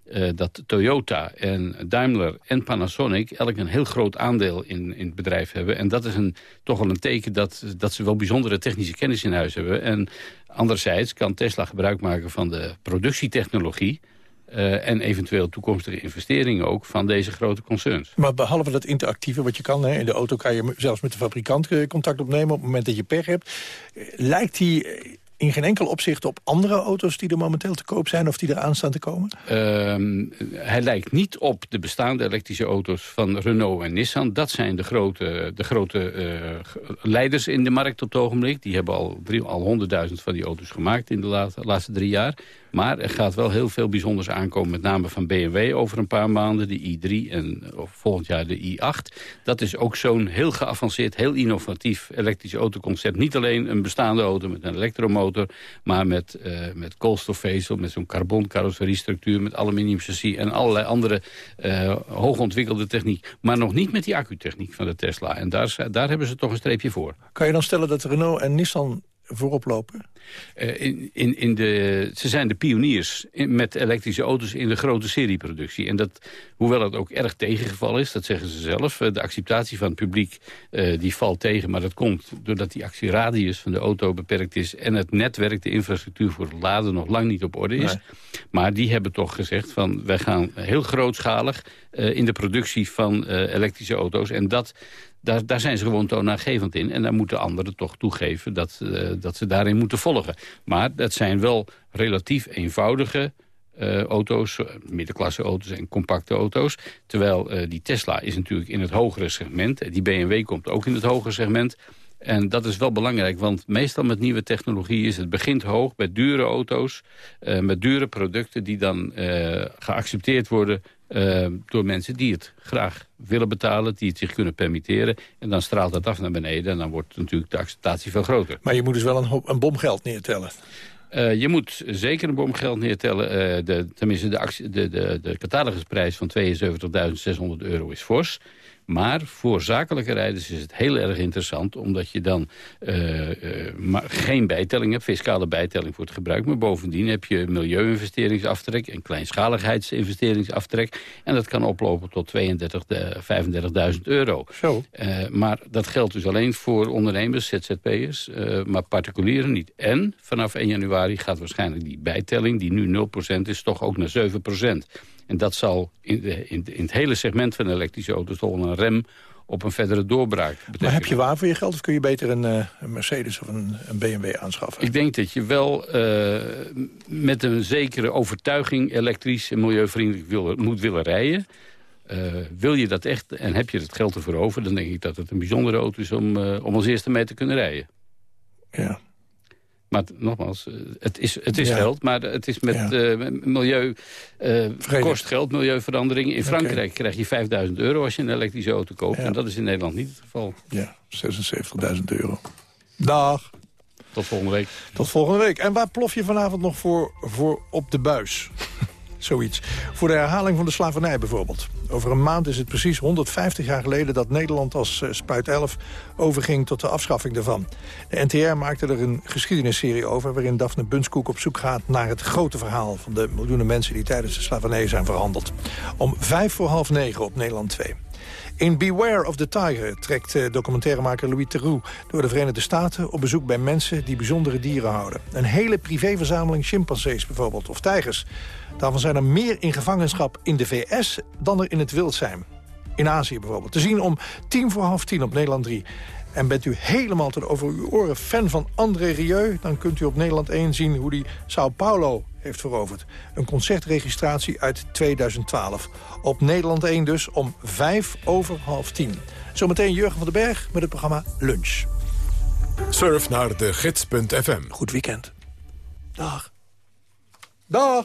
eh, dat Toyota en Daimler en Panasonic elk een heel groot aandeel in, in het bedrijf hebben. En dat is een, toch wel een teken dat, dat ze wel bijzondere technische kennis in huis hebben. En anderzijds kan Tesla gebruik maken van de productietechnologie... eh, en eventueel toekomstige investeringen ook van deze grote concerns.
Maar behalve dat interactieve wat je kan, hè, in de auto kan je zelfs met de fabrikant eh, contact opnemen op het moment dat je pech hebt. Lijkt die in geen enkel opzicht op andere auto's die er momenteel te koop zijn of die eraan staan te komen?
Ehm, hij lijkt niet op de bestaande elektrische auto's van Renault en Nissan. Dat zijn de grote, de grote eh, leiders in de markt op het ogenblik. Die hebben al, al 100.000 van die auto's gemaakt in de laat- laatste drie jaar. Maar er gaat wel heel veel bijzonders aankomen, met name van BMW over een paar maanden. De i3 en volgend jaar de i8. Dat is ook zo'n heel geavanceerd, heel innovatief elektrische autoconcept. Niet alleen een bestaande auto met een elektromotor, maar met, uh, met koolstofvezel, met zo'n carbon carrosseriestructuur, met aluminium chassis en allerlei andere uh, hoogontwikkelde techniek. Maar nog niet met die accutechniek van de Tesla. En daar, daar hebben ze toch een streepje voor.
Kan je dan stellen dat Renault en Nissan voorop lopen?
Uh, in, in, in de, ze zijn de pioniers in, met elektrische auto's in de grote serieproductie. En dat, hoewel dat ook erg tegengevallen is, dat zeggen ze zelf... Uh, de acceptatie van het publiek uh, die valt tegen. Maar dat komt doordat die actieradius van de auto beperkt is... en het netwerk, de infrastructuur voor het laden nog lang niet op orde is. Nee. Maar die hebben toch gezegd van wij gaan heel grootschalig... in de productie van elektrische auto's. En dat daar, daar zijn ze gewoon toonaangevend in. En daar moeten anderen toch toegeven dat, uh, dat ze daarin moeten volgen. Maar dat zijn wel relatief eenvoudige uh, auto's, middenklasse auto's en compacte auto's. Terwijl die Tesla is natuurlijk in het hogere segment. Die BMW komt ook in het hogere segment. En dat is wel belangrijk, want meestal met nieuwe technologie is het begint hoog bij dure auto's, met dure producten die dan geaccepteerd worden uh, door mensen die het graag willen betalen, die het zich kunnen permitteren. En dan straalt dat af naar beneden en dan wordt natuurlijk de acceptatie veel groter.
Maar je moet dus wel een, een bomgeld neertellen.
Uh, je moet zeker een bomgeld neertellen. Uh, de, tenminste, de, actie, de, de, de catalogusprijs van 72.600 euro is fors. Maar voor zakelijke rijders is het heel erg interessant... omdat je dan uh, uh, maar geen bijtelling hebt, fiscale bijtelling voor het gebruik. Maar bovendien heb je milieu-investeringsaftrek... en kleinschaligheidsinvesteringsaftrek. En dat kan oplopen tot 32, 35.000 euro.
Zo.
Uh, maar dat geldt dus alleen voor ondernemers, ZZP'ers, maar particulieren niet. En vanaf 1 januari gaat waarschijnlijk die bijtelling... die nu 0% is, toch ook naar 7%. En dat zal in, de, in, in, het hele segment van elektrische auto's toch een rem op een verdere doorbraak betekenen.
Maar heb je waar voor je geld of kun je beter een, uh, een Mercedes of een, een, BMW aanschaffen?
Ik denk dat je wel uh, met een zekere overtuiging elektrisch en milieuvriendelijk wil, moet willen rijden. Uh, wil je dat echt en heb je het geld ervoor over... dan denk ik dat het een bijzondere auto is om, om als eerste mee te kunnen rijden.
Ja.
Maar nogmaals, het is, het is ja. geld, maar het is met ja. uh, milieu... Uh, kost geld, milieuverandering. In Frankrijk okay. krijg je 5000 euro als je een elektrische auto koopt. Ja. En dat is in Nederland niet het geval.
Ja, 76.000 euro. Dag.
Tot volgende week.
Tot volgende week. En waar plof je vanavond nog voor, voor op de buis? Zoiets. Voor de herhaling van de slavernij bijvoorbeeld. Over een maand is het precies 150 jaar geleden dat Nederland als uh, Spuit 11 overging tot de afschaffing daarvan. De NTR maakte er een geschiedenisserie over waarin Daphne Bunskoek op zoek gaat naar het grote verhaal van de miljoenen mensen die tijdens de slavernij zijn verhandeld. Om vijf voor half negen op Nederland 2. In Beware of the Tiger trekt uh, documentairemaker Louis Theroux door de Verenigde Staten op bezoek bij mensen die bijzondere dieren houden. Een hele privéverzameling chimpansees bijvoorbeeld, of tijgers. Daarvan zijn er meer in gevangenschap in de VS dan er in het wild zijn. In Azië bijvoorbeeld. Te zien om tien voor half tien op Nederland 3. En bent u helemaal tot over uw oren fan van André Rieu... dan kunt u op Nederland 1 zien hoe die Sao Paulo heeft veroverd. Een concertregistratie uit 2012. Op Nederland 1 dus om vijf over half tien. Zometeen Jurgen van den Berg met het programma Lunch.
Surf naar de gids.fm.
Goed weekend. Dag. Dag.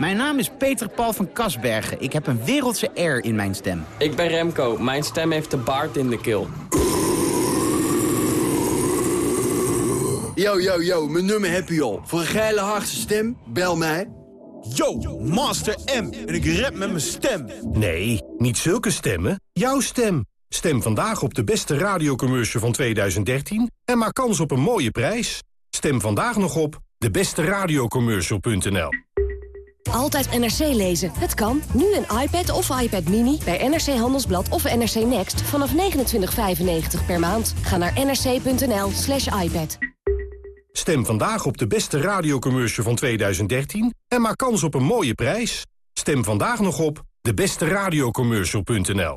Mijn naam is Peter Paul van Kasbergen. Ik heb een wereldse R in mijn stem.
Ik ben Remco. Mijn stem heeft de baard in de keel.
Yo, yo, yo, mijn nummer heb je al. Voor een geile hardste stem, bel mij.
Yo, Master M. En ik rap met mijn stem.
Nee, niet zulke stemmen. Jouw stem. Stem vandaag op de beste radiocommercial van 2013 en maak kans op een mooie prijs. Stem vandaag nog op debesteradiocommercial.nl
Altijd NRC lezen. Het kan. Nu een iPad of iPad Mini bij NRC Handelsblad of NRC Next vanaf 29,95 per maand. Ga naar nrc.nl slash iPad.
Stem vandaag op de beste radiocommercial van 2013 en maak kans op een mooie prijs. Stem vandaag nog op debesteradiocommercial.nl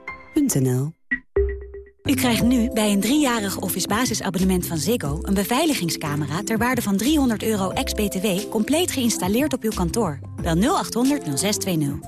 U krijgt nu bij een driejarig Office basisabonnement van Ziggo... een beveiligingscamera ter waarde van 300 euro ex-BTW... compleet geïnstalleerd op uw kantoor. Bel 0800 0620.